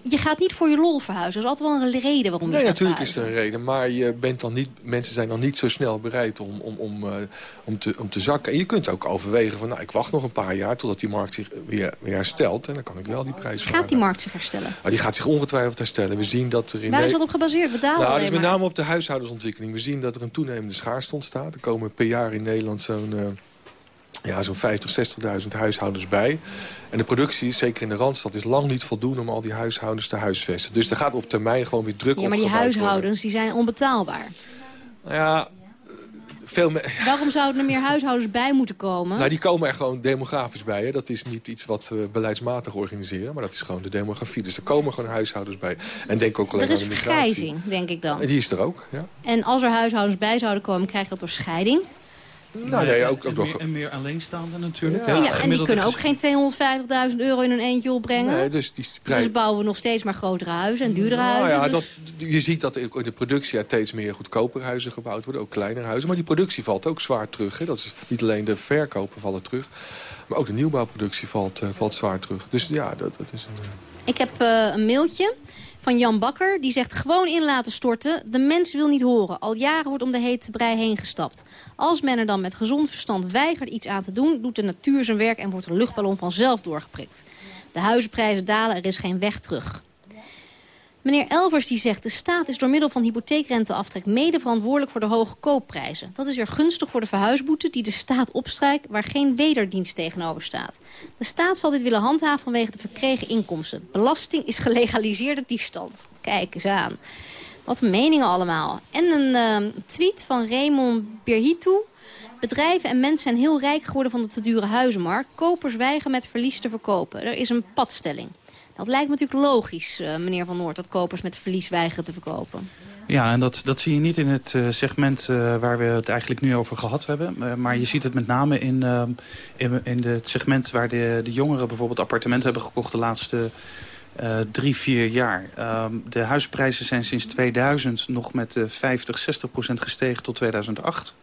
je, gaat niet voor je lol verhuizen. Dat is altijd wel een reden waarom je Nee, natuurlijk is er een reden. Maar je bent dan niet, mensen zijn dan niet zo snel bereid om, om, om, eh, om, te, om te zakken. En je kunt ook overwegen van, nou, ik wacht nog een paar jaar... totdat die markt zich weer, weer herstelt. En dan kan ik wel die prijs Gaat die markt zich herstellen? Maar die gaat zich ongetwijfeld herstellen. We zien dat er in... Waar is dat op gebaseerd? We nou, dat is met name op de huishoudensontwikkeling. We zien dat er een toenemende schaarste ontstaat. Er komen per jaar in Nederland zo'n eh, ja, zo'n 50, 60.000 huishoudens bij. En de productie, zeker in de Randstad, is lang niet voldoende om al die huishoudens te huisvesten. Dus er gaat op termijn gewoon weer druk Ja, maar die worden. huishoudens die zijn onbetaalbaar. Nou ja, veel Waarom zouden er meer huishoudens bij moeten komen? nou, die komen er gewoon demografisch bij. Hè. Dat is niet iets wat we beleidsmatig organiseren, maar dat is gewoon de demografie. Dus er komen gewoon huishoudens bij. En denk ook alleen er is aan de migratie. vergrijzing, denk ik dan. En die is er ook, ja. En als er huishoudens bij zouden komen, krijg je dat door scheiding. Nou, nee, ook, ook en, meer, en meer alleenstaanden natuurlijk. Ja, en die kunnen ook geen 250.000 euro in hun eentje opbrengen. Nee, dus die prijs... Dus bouwen we nog steeds maar grotere huizen en duurdere Nou huizen. ja, dus- dat, je ziet dat in de productie steeds meer goedkoper huizen gebouwd worden. Ook kleinere huizen. Maar die productie valt ook zwaar terug. Hè. Dat is niet alleen de verkopen vallen terug. Maar ook de nieuwbouwproductie valt, eh, valt zwaar terug. Dus ja, dat, dat is een... eh, Ik heb eh, een mailtje van Jan Bakker. Die zegt gewoon in laten storten. De mens wil niet horen. Al jaren wordt om de hete brei heen gestapt. Als men er dan met gezond verstand weigert iets aan te doen... doet de natuur zijn werk en wordt de luchtballon vanzelf doorgeprikt. De huizenprijzen dalen, er is geen weg terug. Meneer Elvers die zegt... de staat is door middel van hypotheekrenteaftrek... mede verantwoordelijk voor de hoge koopprijzen. Dat is weer gunstig voor de verhuisboete die de staat opstrijkt... waar geen wederdienst tegenover staat. De staat zal dit willen handhaven vanwege de verkregen inkomsten. Belasting is gelegaliseerde diefstal. Kijk eens aan. Wat meningen allemaal. En een eh, tweet van Raymond Berhitu. Bedrijven en mensen zijn heel rijk geworden van de te dure huizenmarkt. Kopers weigeren met verlies te verkopen. Er is een padstelling. Dat lijkt me natuurlijk logisch, eh, meneer Van Noort... dat kopers met verlies weigeren te verkopen. Ja, en dat, dat zie je niet in het eh, segment eh, waar we het eigenlijk nu over gehad hebben. Maar je ziet het met name in, in, in het segment waar de, de jongeren bijvoorbeeld appartementen hebben gekocht de laatste drie, vier jaar. Ehm, de huisprijzen zijn sinds 2000 nog met eh 50, 60 procent gestegen tot 2008.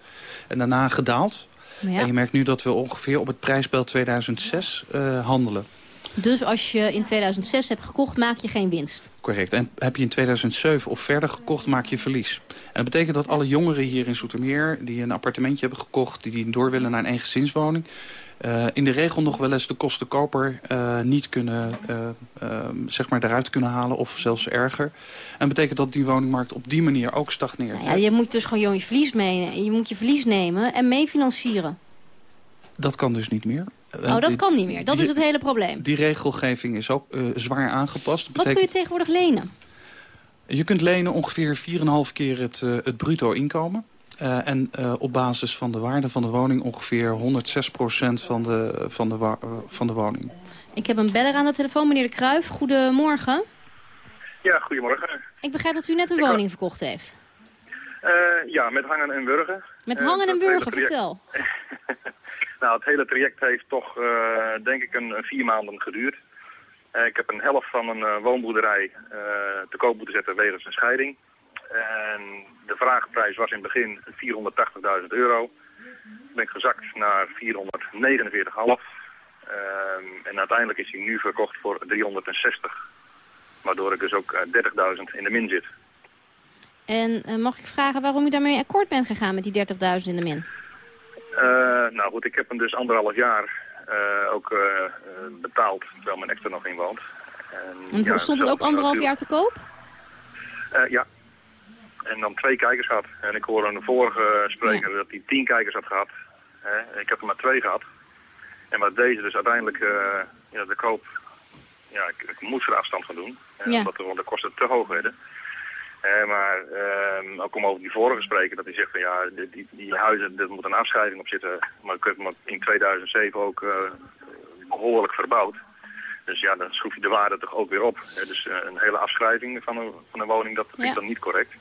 En daarna gedaald. Ja. En je merkt nu dat we ongeveer op het prijsspel 2006 eh, handelen. Dus als je in 2006 hebt gekocht, maak je geen winst. Correct. En heb je in 2007 of verder gekocht, maak je verlies. En dat betekent dat alle jongeren hier in Zoetermeer... die een appartementje hebben gekocht, die, die door willen naar een eengezinswoning... eh, in de regel nog wel eens de kostenkoper eh, niet kunnen, eh, zeg maar eruit kunnen halen... of zelfs erger. En betekent dat die woningmarkt op die manier ook stagneert. Nou ja, je moet dus gewoon je verlies, mee, je, moet je verlies nemen en meefinancieren. Dat kan dus niet meer. Eh, Oh, dat die- kan niet meer. Dat die- is het hele probleem. Die regelgeving is ook eh, zwaar aangepast. Dat Wat kun je tegenwoordig lenen? Je kunt lenen ongeveer 4,5 keer het, eh, het bruto inkomen. Eh, en eh, op basis van de waarde van de woning ongeveer 106% van de, van, de eh, van de woning. Ik heb een beller aan de telefoon, meneer De Kruijf. Goedemorgen. Ja, goedemorgen. Ik begrijp dat u net een woning verkocht heeft. Eh, ja, met hangen en burgen. Met Eh, hangen en traject- vertel. Nou, het hele traject heeft toch, eh, denk ik, een, vier maanden geduurd. Ik heb een helft van een woonboerderij te koop moeten zetten wegens een scheiding. En de vraagprijs was in het begin 480.000 euro. Ben ik gezakt naar 449,5. Ehm, en uiteindelijk is hij nu verkocht voor 360. Waardoor ik dus ook eh, 30.000 in de min zit. En eh, mag ik vragen waarom u daarmee akkoord bent gegaan met die 30.000 in de min? Eh, nou goed, ik heb hem dus anderhalf jaar eh, ook betaald, terwijl mijn ex er nog in woont. En, En ja, stond het ook anderhalf jaar te koop? Ja. En dan twee kijkers had. En ik hoorde een vorige spreker dat hij tien kijkers had gehad. Ik heb er maar twee gehad. En wat deze dus uiteindelijk ja, de koop... Ja, ik, ik moest er afstand van doen. Ja. Omdat de, want de kosten te hoog werden. Maar eh, ook om over die vorige spreker, dat hij zegt van ja, die, die, die huizen, er moet een afscheiding op zitten. Maar ik heb hem in 2007 ook eh, behoorlijk verbouwd. Dus ja, dan schroef je de waarde toch ook weer op. Dus eh, een hele afschrijving van een, van een woning, dat vind ik dan niet correct.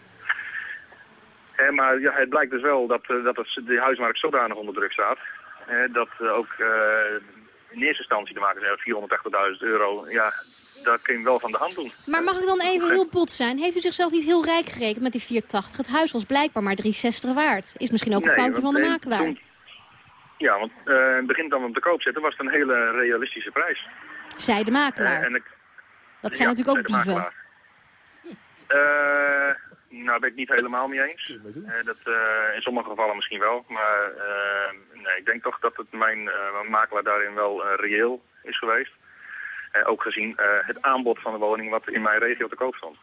Maar ja, het blijkt dus wel dat, eh, dat het, de huismarkt zodanig onder druk staat. dat ook eh, in eerste instantie te maken zijn 480.000 euro. Ja, dat kun je wel van de hand doen. Maar mag ik dan even heel bot zijn? Heeft u zichzelf niet heel rijk gerekend met die 480? Het huis was blijkbaar maar 360 waard. Is misschien ook een Nee, foutje van de eh, makelaar. toen- Ja, want eh, in het begin dan hem te koop zetten was het een hele realistische prijs. Zij de makelaar. Eh, en ik, dat zijn ja, natuurlijk ook dieven. Eh, nou, daar ben ik niet helemaal mee eens. Eh, dat, eh, in sommige gevallen misschien wel. Maar eh, nee, ik denk toch dat het mijn, eh, mijn makelaar daarin wel eh, reëel is geweest. Eh, ook gezien eh, het aanbod van de woning wat in mijn regio te koop stond.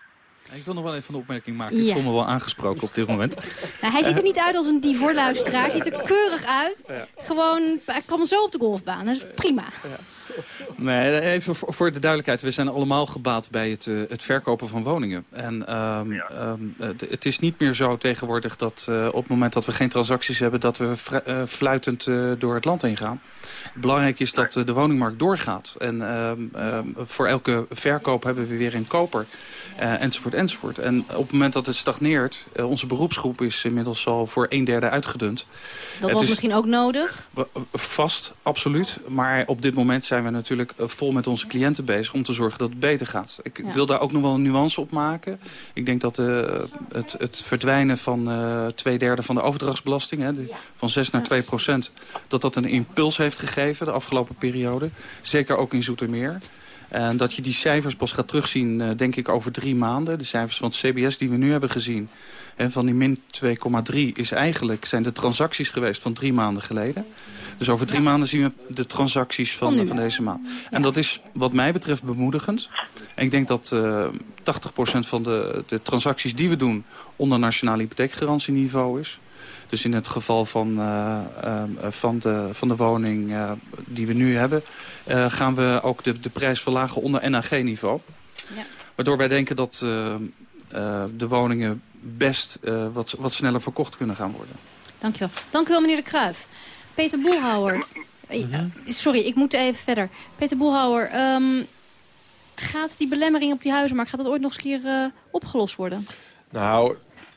Ik wil nog wel even een opmerking maken. Ik Ja. voel me wel aangesproken op dit moment. Nou, hij ziet er niet uit als een dief voor luisteraar. Hij ziet er keurig uit. Gewoon, hij kan zo op de golfbaan. Dat is prima. Nee, even voor, voor de duidelijkheid. We zijn allemaal gebaat bij het, eh, het verkopen van woningen. En ehm, ehm, eh, het is niet meer zo tegenwoordig dat eh, op het moment dat we geen transacties hebben... dat we eh, fluitend eh, door het land heen gaan. Belangrijk is dat de woningmarkt doorgaat. En ehm, ehm, voor elke verkoop hebben we weer een koper. eh, enzovoort, enzovoort. En op het moment dat het stagneert... onze beroepsgroep is inmiddels al voor een derde uitgedund. Dat was is- misschien ook nodig. Vast, absoluut. Maar op dit moment zijn we natuurlijk eh, vol met onze cliënten bezig... om te zorgen dat het beter gaat. Ik Ja. wil daar ook nog wel een nuance op maken. Ik denk dat eh, het, het verdwijnen van eh, twee derde van de overdrachtsbelasting... Hè, de- van 6 naar 2 procent... dat dat een impuls heeft gegeven de afgelopen periode. Zeker ook in Zoetermeer. En dat je die cijfers pas gaat terugzien, denk ik, over drie maanden. De cijfers van het CBS die we nu hebben gezien... En van die min 2,3 is eigenlijk, zijn de transacties geweest van drie maanden geleden. Dus over drie maanden zien we de transacties Van van, deze maand. En dat is wat mij betreft bemoedigend. En ik denk dat eh 80% van de, de transacties die we doen onder nationaal hypotheekgarantieniveau is. Dus in het geval van, eh, eh, van, de, van de woning die we nu hebben... gaan we ook de, de prijs verlagen onder NAG-niveau. Waardoor wij denken dat de woningen best wat, wat sneller verkocht kunnen gaan worden. Dankjewel. Dank u wel, meneer De Kruijf. Peter Boelhouwer. Eh, eh, Sorry, ik moet even verder. Peter Boelhouwer, ehm, gaat die belemmering op die huizenmarkt... gaat dat ooit nog eens een keer eh, opgelost worden? Nou,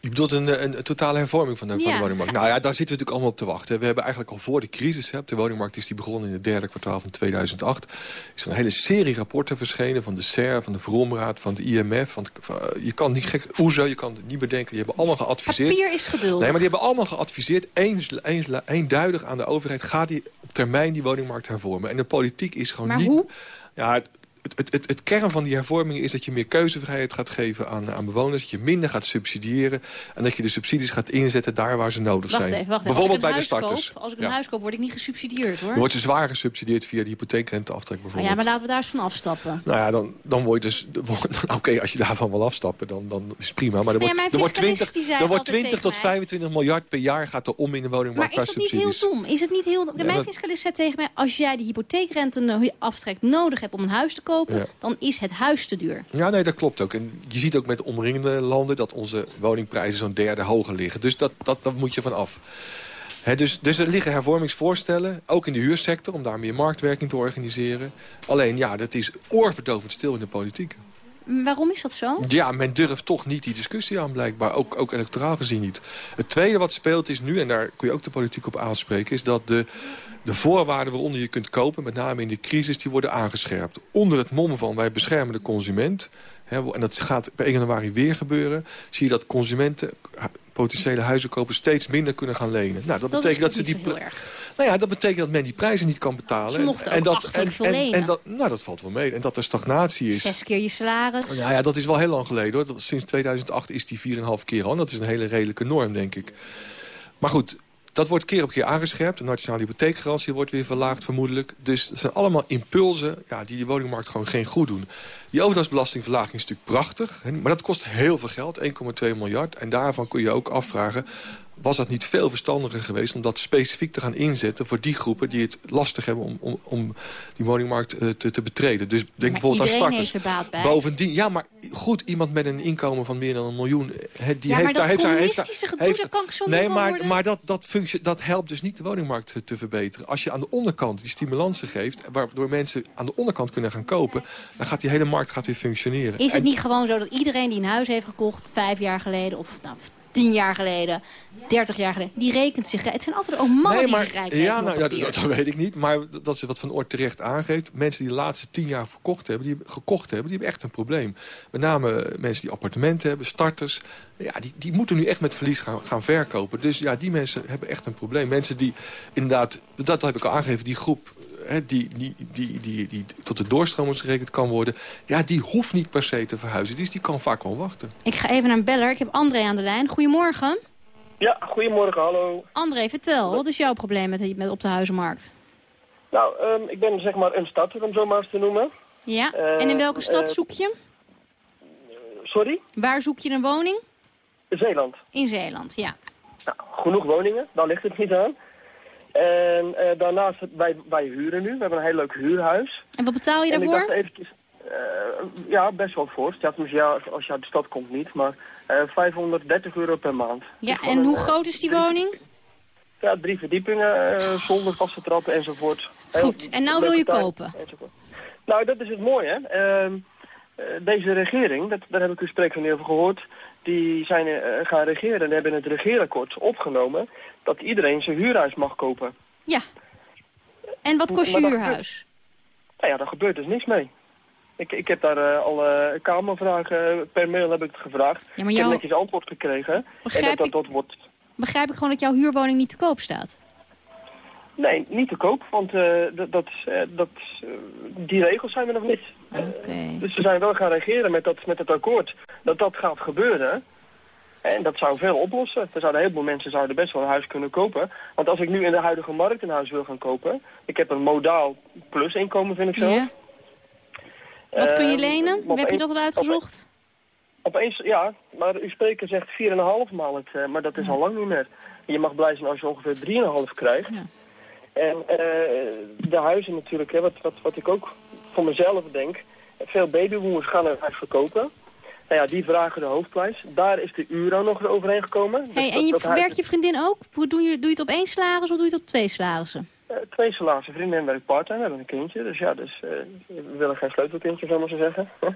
je bedoelt een, een, een totale hervorming van de, van Ja. de woningmarkt. Nou ja, daar zitten we natuurlijk allemaal op te wachten. We hebben eigenlijk al voor de crisis, hè, de woningmarkt is die begonnen in het derde kwartaal van 2008. Is er een hele serie rapporten verschenen van de SER, van de Vromraad, van de IMF. Van de- van, eh, je kan niet gek, OESO, je kan het niet bedenken. Die hebben allemaal geadviseerd. Papier is geduld. Nee, maar die hebben allemaal geadviseerd, eens, eens, eenduidig aan de overheid... ga die op termijn die woningmarkt hervormen. En de politiek is gewoon Maar niet... hoe? Ja, het, het, het, het kern van die hervormingen is dat je meer keuzevrijheid gaat geven aan, aan bewoners. Dat je minder gaat subsidiëren. En dat je de subsidies gaat inzetten daar waar ze nodig Wacht zijn. even, wacht. Bijvoorbeeld bij de starters. Koop, als ik een Ja. huis koop, word ik niet gesubsidieerd, hoor. Je wordt ze zwaar gesubsidieerd via de hypotheekrenteaftrek bijvoorbeeld. ja, maar laten we daar eens van afstappen. Nou ja, dan, dan word je dus... Oké, als je daarvan wil afstappen, dan, dan is het prima. Maar er wordt, er wordt fiscalist 20, die zei er wordt altijd 20 tot tegen mij- 25 miljard per jaar gaat er om in de woningmarkt Maar is dat niet heel dom? Is het niet heel dom? Ja, Mijn fiscalist zei tegen mij... als jij de hypotheekrente aftrek nodig hebt om een huis te kopen... Ja. dan is het huis te duur. Ja, nee, dat klopt ook. En je ziet ook met de omringende landen dat onze woningprijzen zo'n derde hoger liggen. Dus dat, dat, dat moet je van af. Dus, dus er liggen hervormingsvoorstellen, ook in de huursector... om daar meer marktwerking te organiseren. Alleen, ja, dat is oorverdovend stil in de politiek. Mm, Waarom is dat zo? Ja, men durft toch niet die discussie aan blijkbaar. Ook, ook electoraal gezien niet. Het tweede wat speelt is nu, en daar kun je ook de politiek op aanspreken... is dat de, de voorwaarden waaronder je kunt kopen, met name in de crisis... die worden aangescherpt. Onder het mom van wij beschermen de consument... Hè, en dat gaat per 1 januari weer gebeuren... zie je dat consumenten, potentiële huizenkopers... steeds minder kunnen gaan lenen. Nou, dat, Dat betekent is dat ze die... Nou ja, dat betekent dat men die prijzen niet kan betalen. Ze en dat, en, veel en, lenen. en dat, nou, dat valt wel mee. En dat er stagnatie is. Zes keer je salaris. Nou ja, dat is wel heel lang geleden hoor. Dat- Sinds 2008 is die 4,5 keer al. En Dat is een hele redelijke norm, denk ik. Maar goed, dat wordt keer op keer aangescherpt. De nationale hypotheekgarantie wordt weer verlaagd vermoedelijk. Dus het zijn allemaal impulsen ja, die de woningmarkt gewoon geen goed doen. Die overdrachtsbelastingverlaging is natuurlijk prachtig. Maar dat kost heel veel geld, 1,2 miljard. En daarvan kun je ook afvragen... was het niet veel verstandiger geweest om dat specifiek te gaan inzetten... voor die groepen die het lastig hebben om, om, om die woningmarkt eh, te, te betreden. Dus denk Maar bijvoorbeeld aan starters. heeft er baat bij. Bovendien, ja, maar goed, iemand met een inkomen van meer dan een miljoen... Die Ja, heeft dat daar, heeft daar, heeft gedoe, heeft- kan ik zo Nee, maar, worden. maar dat, dat, functie, dat helpt dus niet de woningmarkt te, te verbeteren. Als je aan de onderkant die stimulansen geeft... waardoor mensen aan de onderkant kunnen gaan kopen... dan gaat die hele markt gaat weer functioneren. Is het En- niet gewoon zo dat iedereen die een huis heeft gekocht... vijf jaar geleden of nou, tien jaar geleden, dertig jaar geleden... die rekent zich rijk. Het zijn altijd ook mannen die zich rijk ja, nou, ja, dat, dat weet ik niet. Maar dat is wat Van Oort terecht aangeeft. Mensen die de laatste tien jaar verkocht hebben, die gekocht hebben, die hebben echt een probleem. Met name mensen die appartementen hebben, starters. Ja, die, die moeten nu echt met verlies gaan, gaan verkopen. Dus ja, die mensen hebben echt een probleem. Mensen die inderdaad, dat heb ik al aangegeven, die groep die, die, die, die, die tot de doorstromers gerekend kan worden... ja, die hoeft niet per se te verhuizen. Dus die kan vaak wel wachten. Ik ga even naar een beller. Ik heb André aan de lijn. Goedemorgen. Ja, goedemorgen, hallo. André, vertel. Wat is jouw probleem met, met op de huizenmarkt? Nou, ehm, ik ben zeg maar een starter, om zo maar eens te noemen. Ja? Eh, en in welke stad eh, zoek je? Sorry? Waar zoek je een woning? Zeeland. In Zeeland, ja. Genoeg woningen, daar ligt het niet aan. En eh, daarnaast, wij, wij huren nu. We hebben een heel leuk huurhuis. En wat betaal je En ik daarvoor? dacht eventjes, eh, ja, best wel voor. Ja, als je uit de stad komt niet, maar eh 530 euro per maand. Ja, Dus en hoe een, eh, groot is die woning? Ja, drie verdiepingen, eh, zonder vaste trappen enzovoort. Goed, en nou wil je tuin, kopen? enzovoort. Nou, dat is het mooie. hè. Ehm, eh, deze regering, dat, daar heb ik u spreek van over gehoord, die zijn eh, gaan regeren en hebben het regeerakkoord opgenomen dat iedereen zijn huurhuis mag kopen. Ja. En wat kost je huurhuis? Nou ja, daar gebeurt dus niks mee. Ik, ik heb daar eh, al kamervragen, eh, per mail heb ik het gevraagd. Ja, maar ik heb netjes antwoord gekregen. Begrijp en dat, ik- dat, dat wordt... Begrijp ik gewoon dat jouw huurwoning niet te koop staat? Nee, niet te koop, want eh, dat, dat, dat, die regels zijn er nog niet. Dus ze zijn wel gaan regeren met dat, met het akkoord dat dat gaat gebeuren. En dat zou veel oplossen. Er zouden heel veel mensen zouden best wel een huis kunnen kopen. Want als ik nu in de huidige markt een huis wil gaan kopen... ik heb een modaal plus inkomen, vind ik zelf. Ja. Wat kun je Eh, lenen? Heb je dat al uitgezocht? Opeens, ja, maar uw spreker zegt 4,5 maal het, eh, maar dat is al lang niet meer. Je mag blij zijn als je ongeveer 3,5 krijgt. En eh, de huizen natuurlijk, hè, wat, wat, wat ik ook voor mezelf denk. Veel babyboomers gaan een huis verkopen. Nou ja, die vragen de hoofdprijs. Daar is de euro nog overheen gekomen. Hey, en je werkt je vriendin ook? Hoe Doe je, doe je het op één salaris of doe je het op twee salarissen? Eh, twee salarissen. Vrienden werkt part-time, we hebben een kindje. Dus ja, dus, eh, we willen geen sleutelkindje, zullen maar zo zeggen. Huh?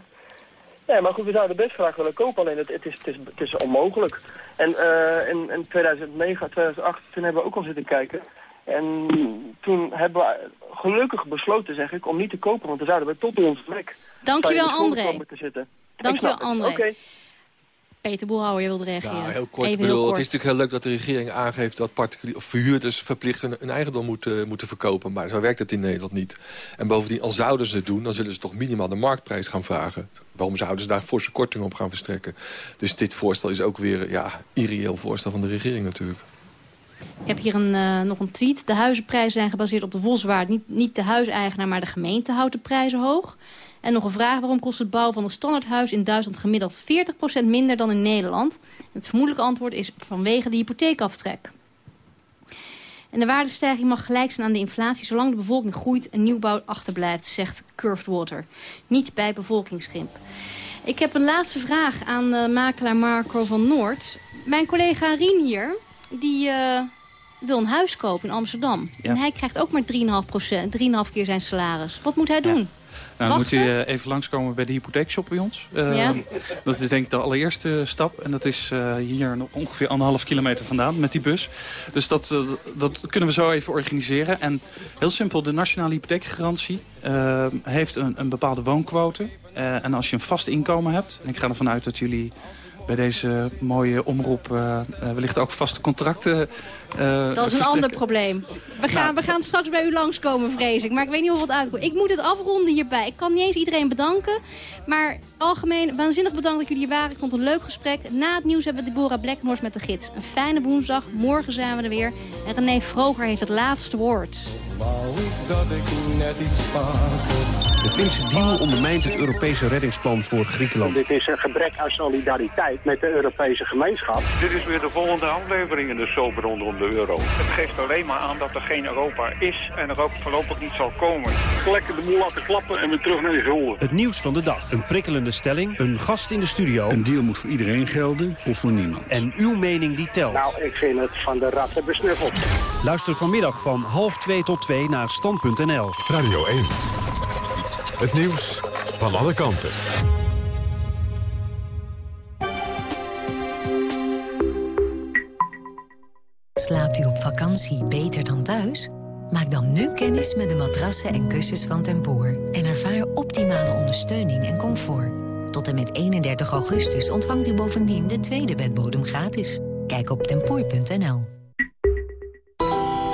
Nee, maar goed, we zouden best graag willen kopen, alleen het, het, is, het, is, het is onmogelijk. En eh, in, in 2009, 2008, toen hebben we ook al zitten kijken. En toen hebben we gelukkig besloten, zeg ik, om niet te kopen, want dan zouden we tot onze plek. Dankjewel, André. komen Te zitten. Dankjewel. André. Oké. Peter Boelhouwer, je wilde reageren. Nou, heel kort. Even Ik bedoel, heel Het is natuurlijk heel leuk dat de regering aangeeft dat particulier, of verhuurders verplicht hun, hun eigendom moeten, moeten verkopen. Maar zo werkt het in Nederland niet. En bovendien, al zouden ze het doen, dan zullen ze toch minimaal de marktprijs gaan vragen. Waarom zouden ze daar forse korting op gaan verstrekken? Dus dit voorstel is ook weer ja, irreëel voorstel van de regering natuurlijk. Ik heb hier een, eh, nog een tweet. De huizenprijzen zijn gebaseerd op de volkswaarde. Niet, niet de huiseigenaar, maar de gemeente houdt de prijzen hoog. En nog een vraag. Waarom kost het bouwen van een standaardhuis in Duitsland gemiddeld 40% minder dan in Nederland? Het vermoedelijke antwoord is vanwege de hypotheekaftrek. En de waardestijging mag gelijk zijn aan de inflatie... zolang de bevolking groeit en nieuwbouw achterblijft, zegt Curved Water. Niet bij bevolkingskrimp. Ik heb een laatste vraag aan eh, makelaar Marco van Noord. Mijn collega Rien hier, die eh, wil een huis kopen in Amsterdam. Ja. En hij krijgt ook maar 3,5 3,5 keer zijn salaris. Wat moet hij doen? Nou, dan moet u eh, even langskomen bij de hypotheekshop bij ons. Eh, Ja. Dat is denk ik de allereerste stap. En dat is eh, hier nog ongeveer anderhalf kilometer vandaan met die bus. Dus dat, dat kunnen we zo even organiseren. En heel simpel, de nationale hypotheekgarantie heeft een, een bepaalde woonquote. En als je een vast inkomen hebt, en ik ga ervan uit dat jullie bij deze mooie omroep eh, eh, wellicht ook vaste contracten eh, Dat is een ander probleem. We gaan, Nou. we gaan straks bij u langskomen, vrees ik. Maar ik weet niet of het uitkomt. Ik moet het afronden hierbij. Ik kan niet eens iedereen bedanken. Maar algemeen, waanzinnig bedankt dat jullie hier waren. Ik vond het een leuk gesprek. Na het nieuws hebben we Deborah Blackhorst met de gids. Een fijne woensdag. Morgen zijn we er weer. En René Vroger heeft het laatste woord. Wou ik dat ik net iets vaker De Finse deal ondermijnt het Europese reddingsplan voor Griekenland. Dit is een gebrek aan solidariteit met de Europese gemeenschap. Dit is weer de volgende aflevering in de soap rondom de euro. Het geeft alleen maar aan dat er geen Europa is en er ook voorlopig niet zal komen. Lekker de boel laten klappen en weer terug naar de gulden. Het nieuws van de dag. Een prikkelende stelling. Een gast in de studio. Een deal moet voor iedereen gelden of voor niemand. En uw mening die telt. Nou, ik vind het van de ratten besnuffeld. Luister vanmiddag van half 2 tot 2 naar stand.nl. Radio 1. Het nieuws van alle kanten. Slaapt u op vakantie beter dan thuis? Maak dan nu kennis met de matrassen en kussens van Tempoor... en ervaar optimale ondersteuning en comfort. Tot en met 31 augustus ontvangt u bovendien de tweede bedbodem gratis. Kijk op tempoor.nl.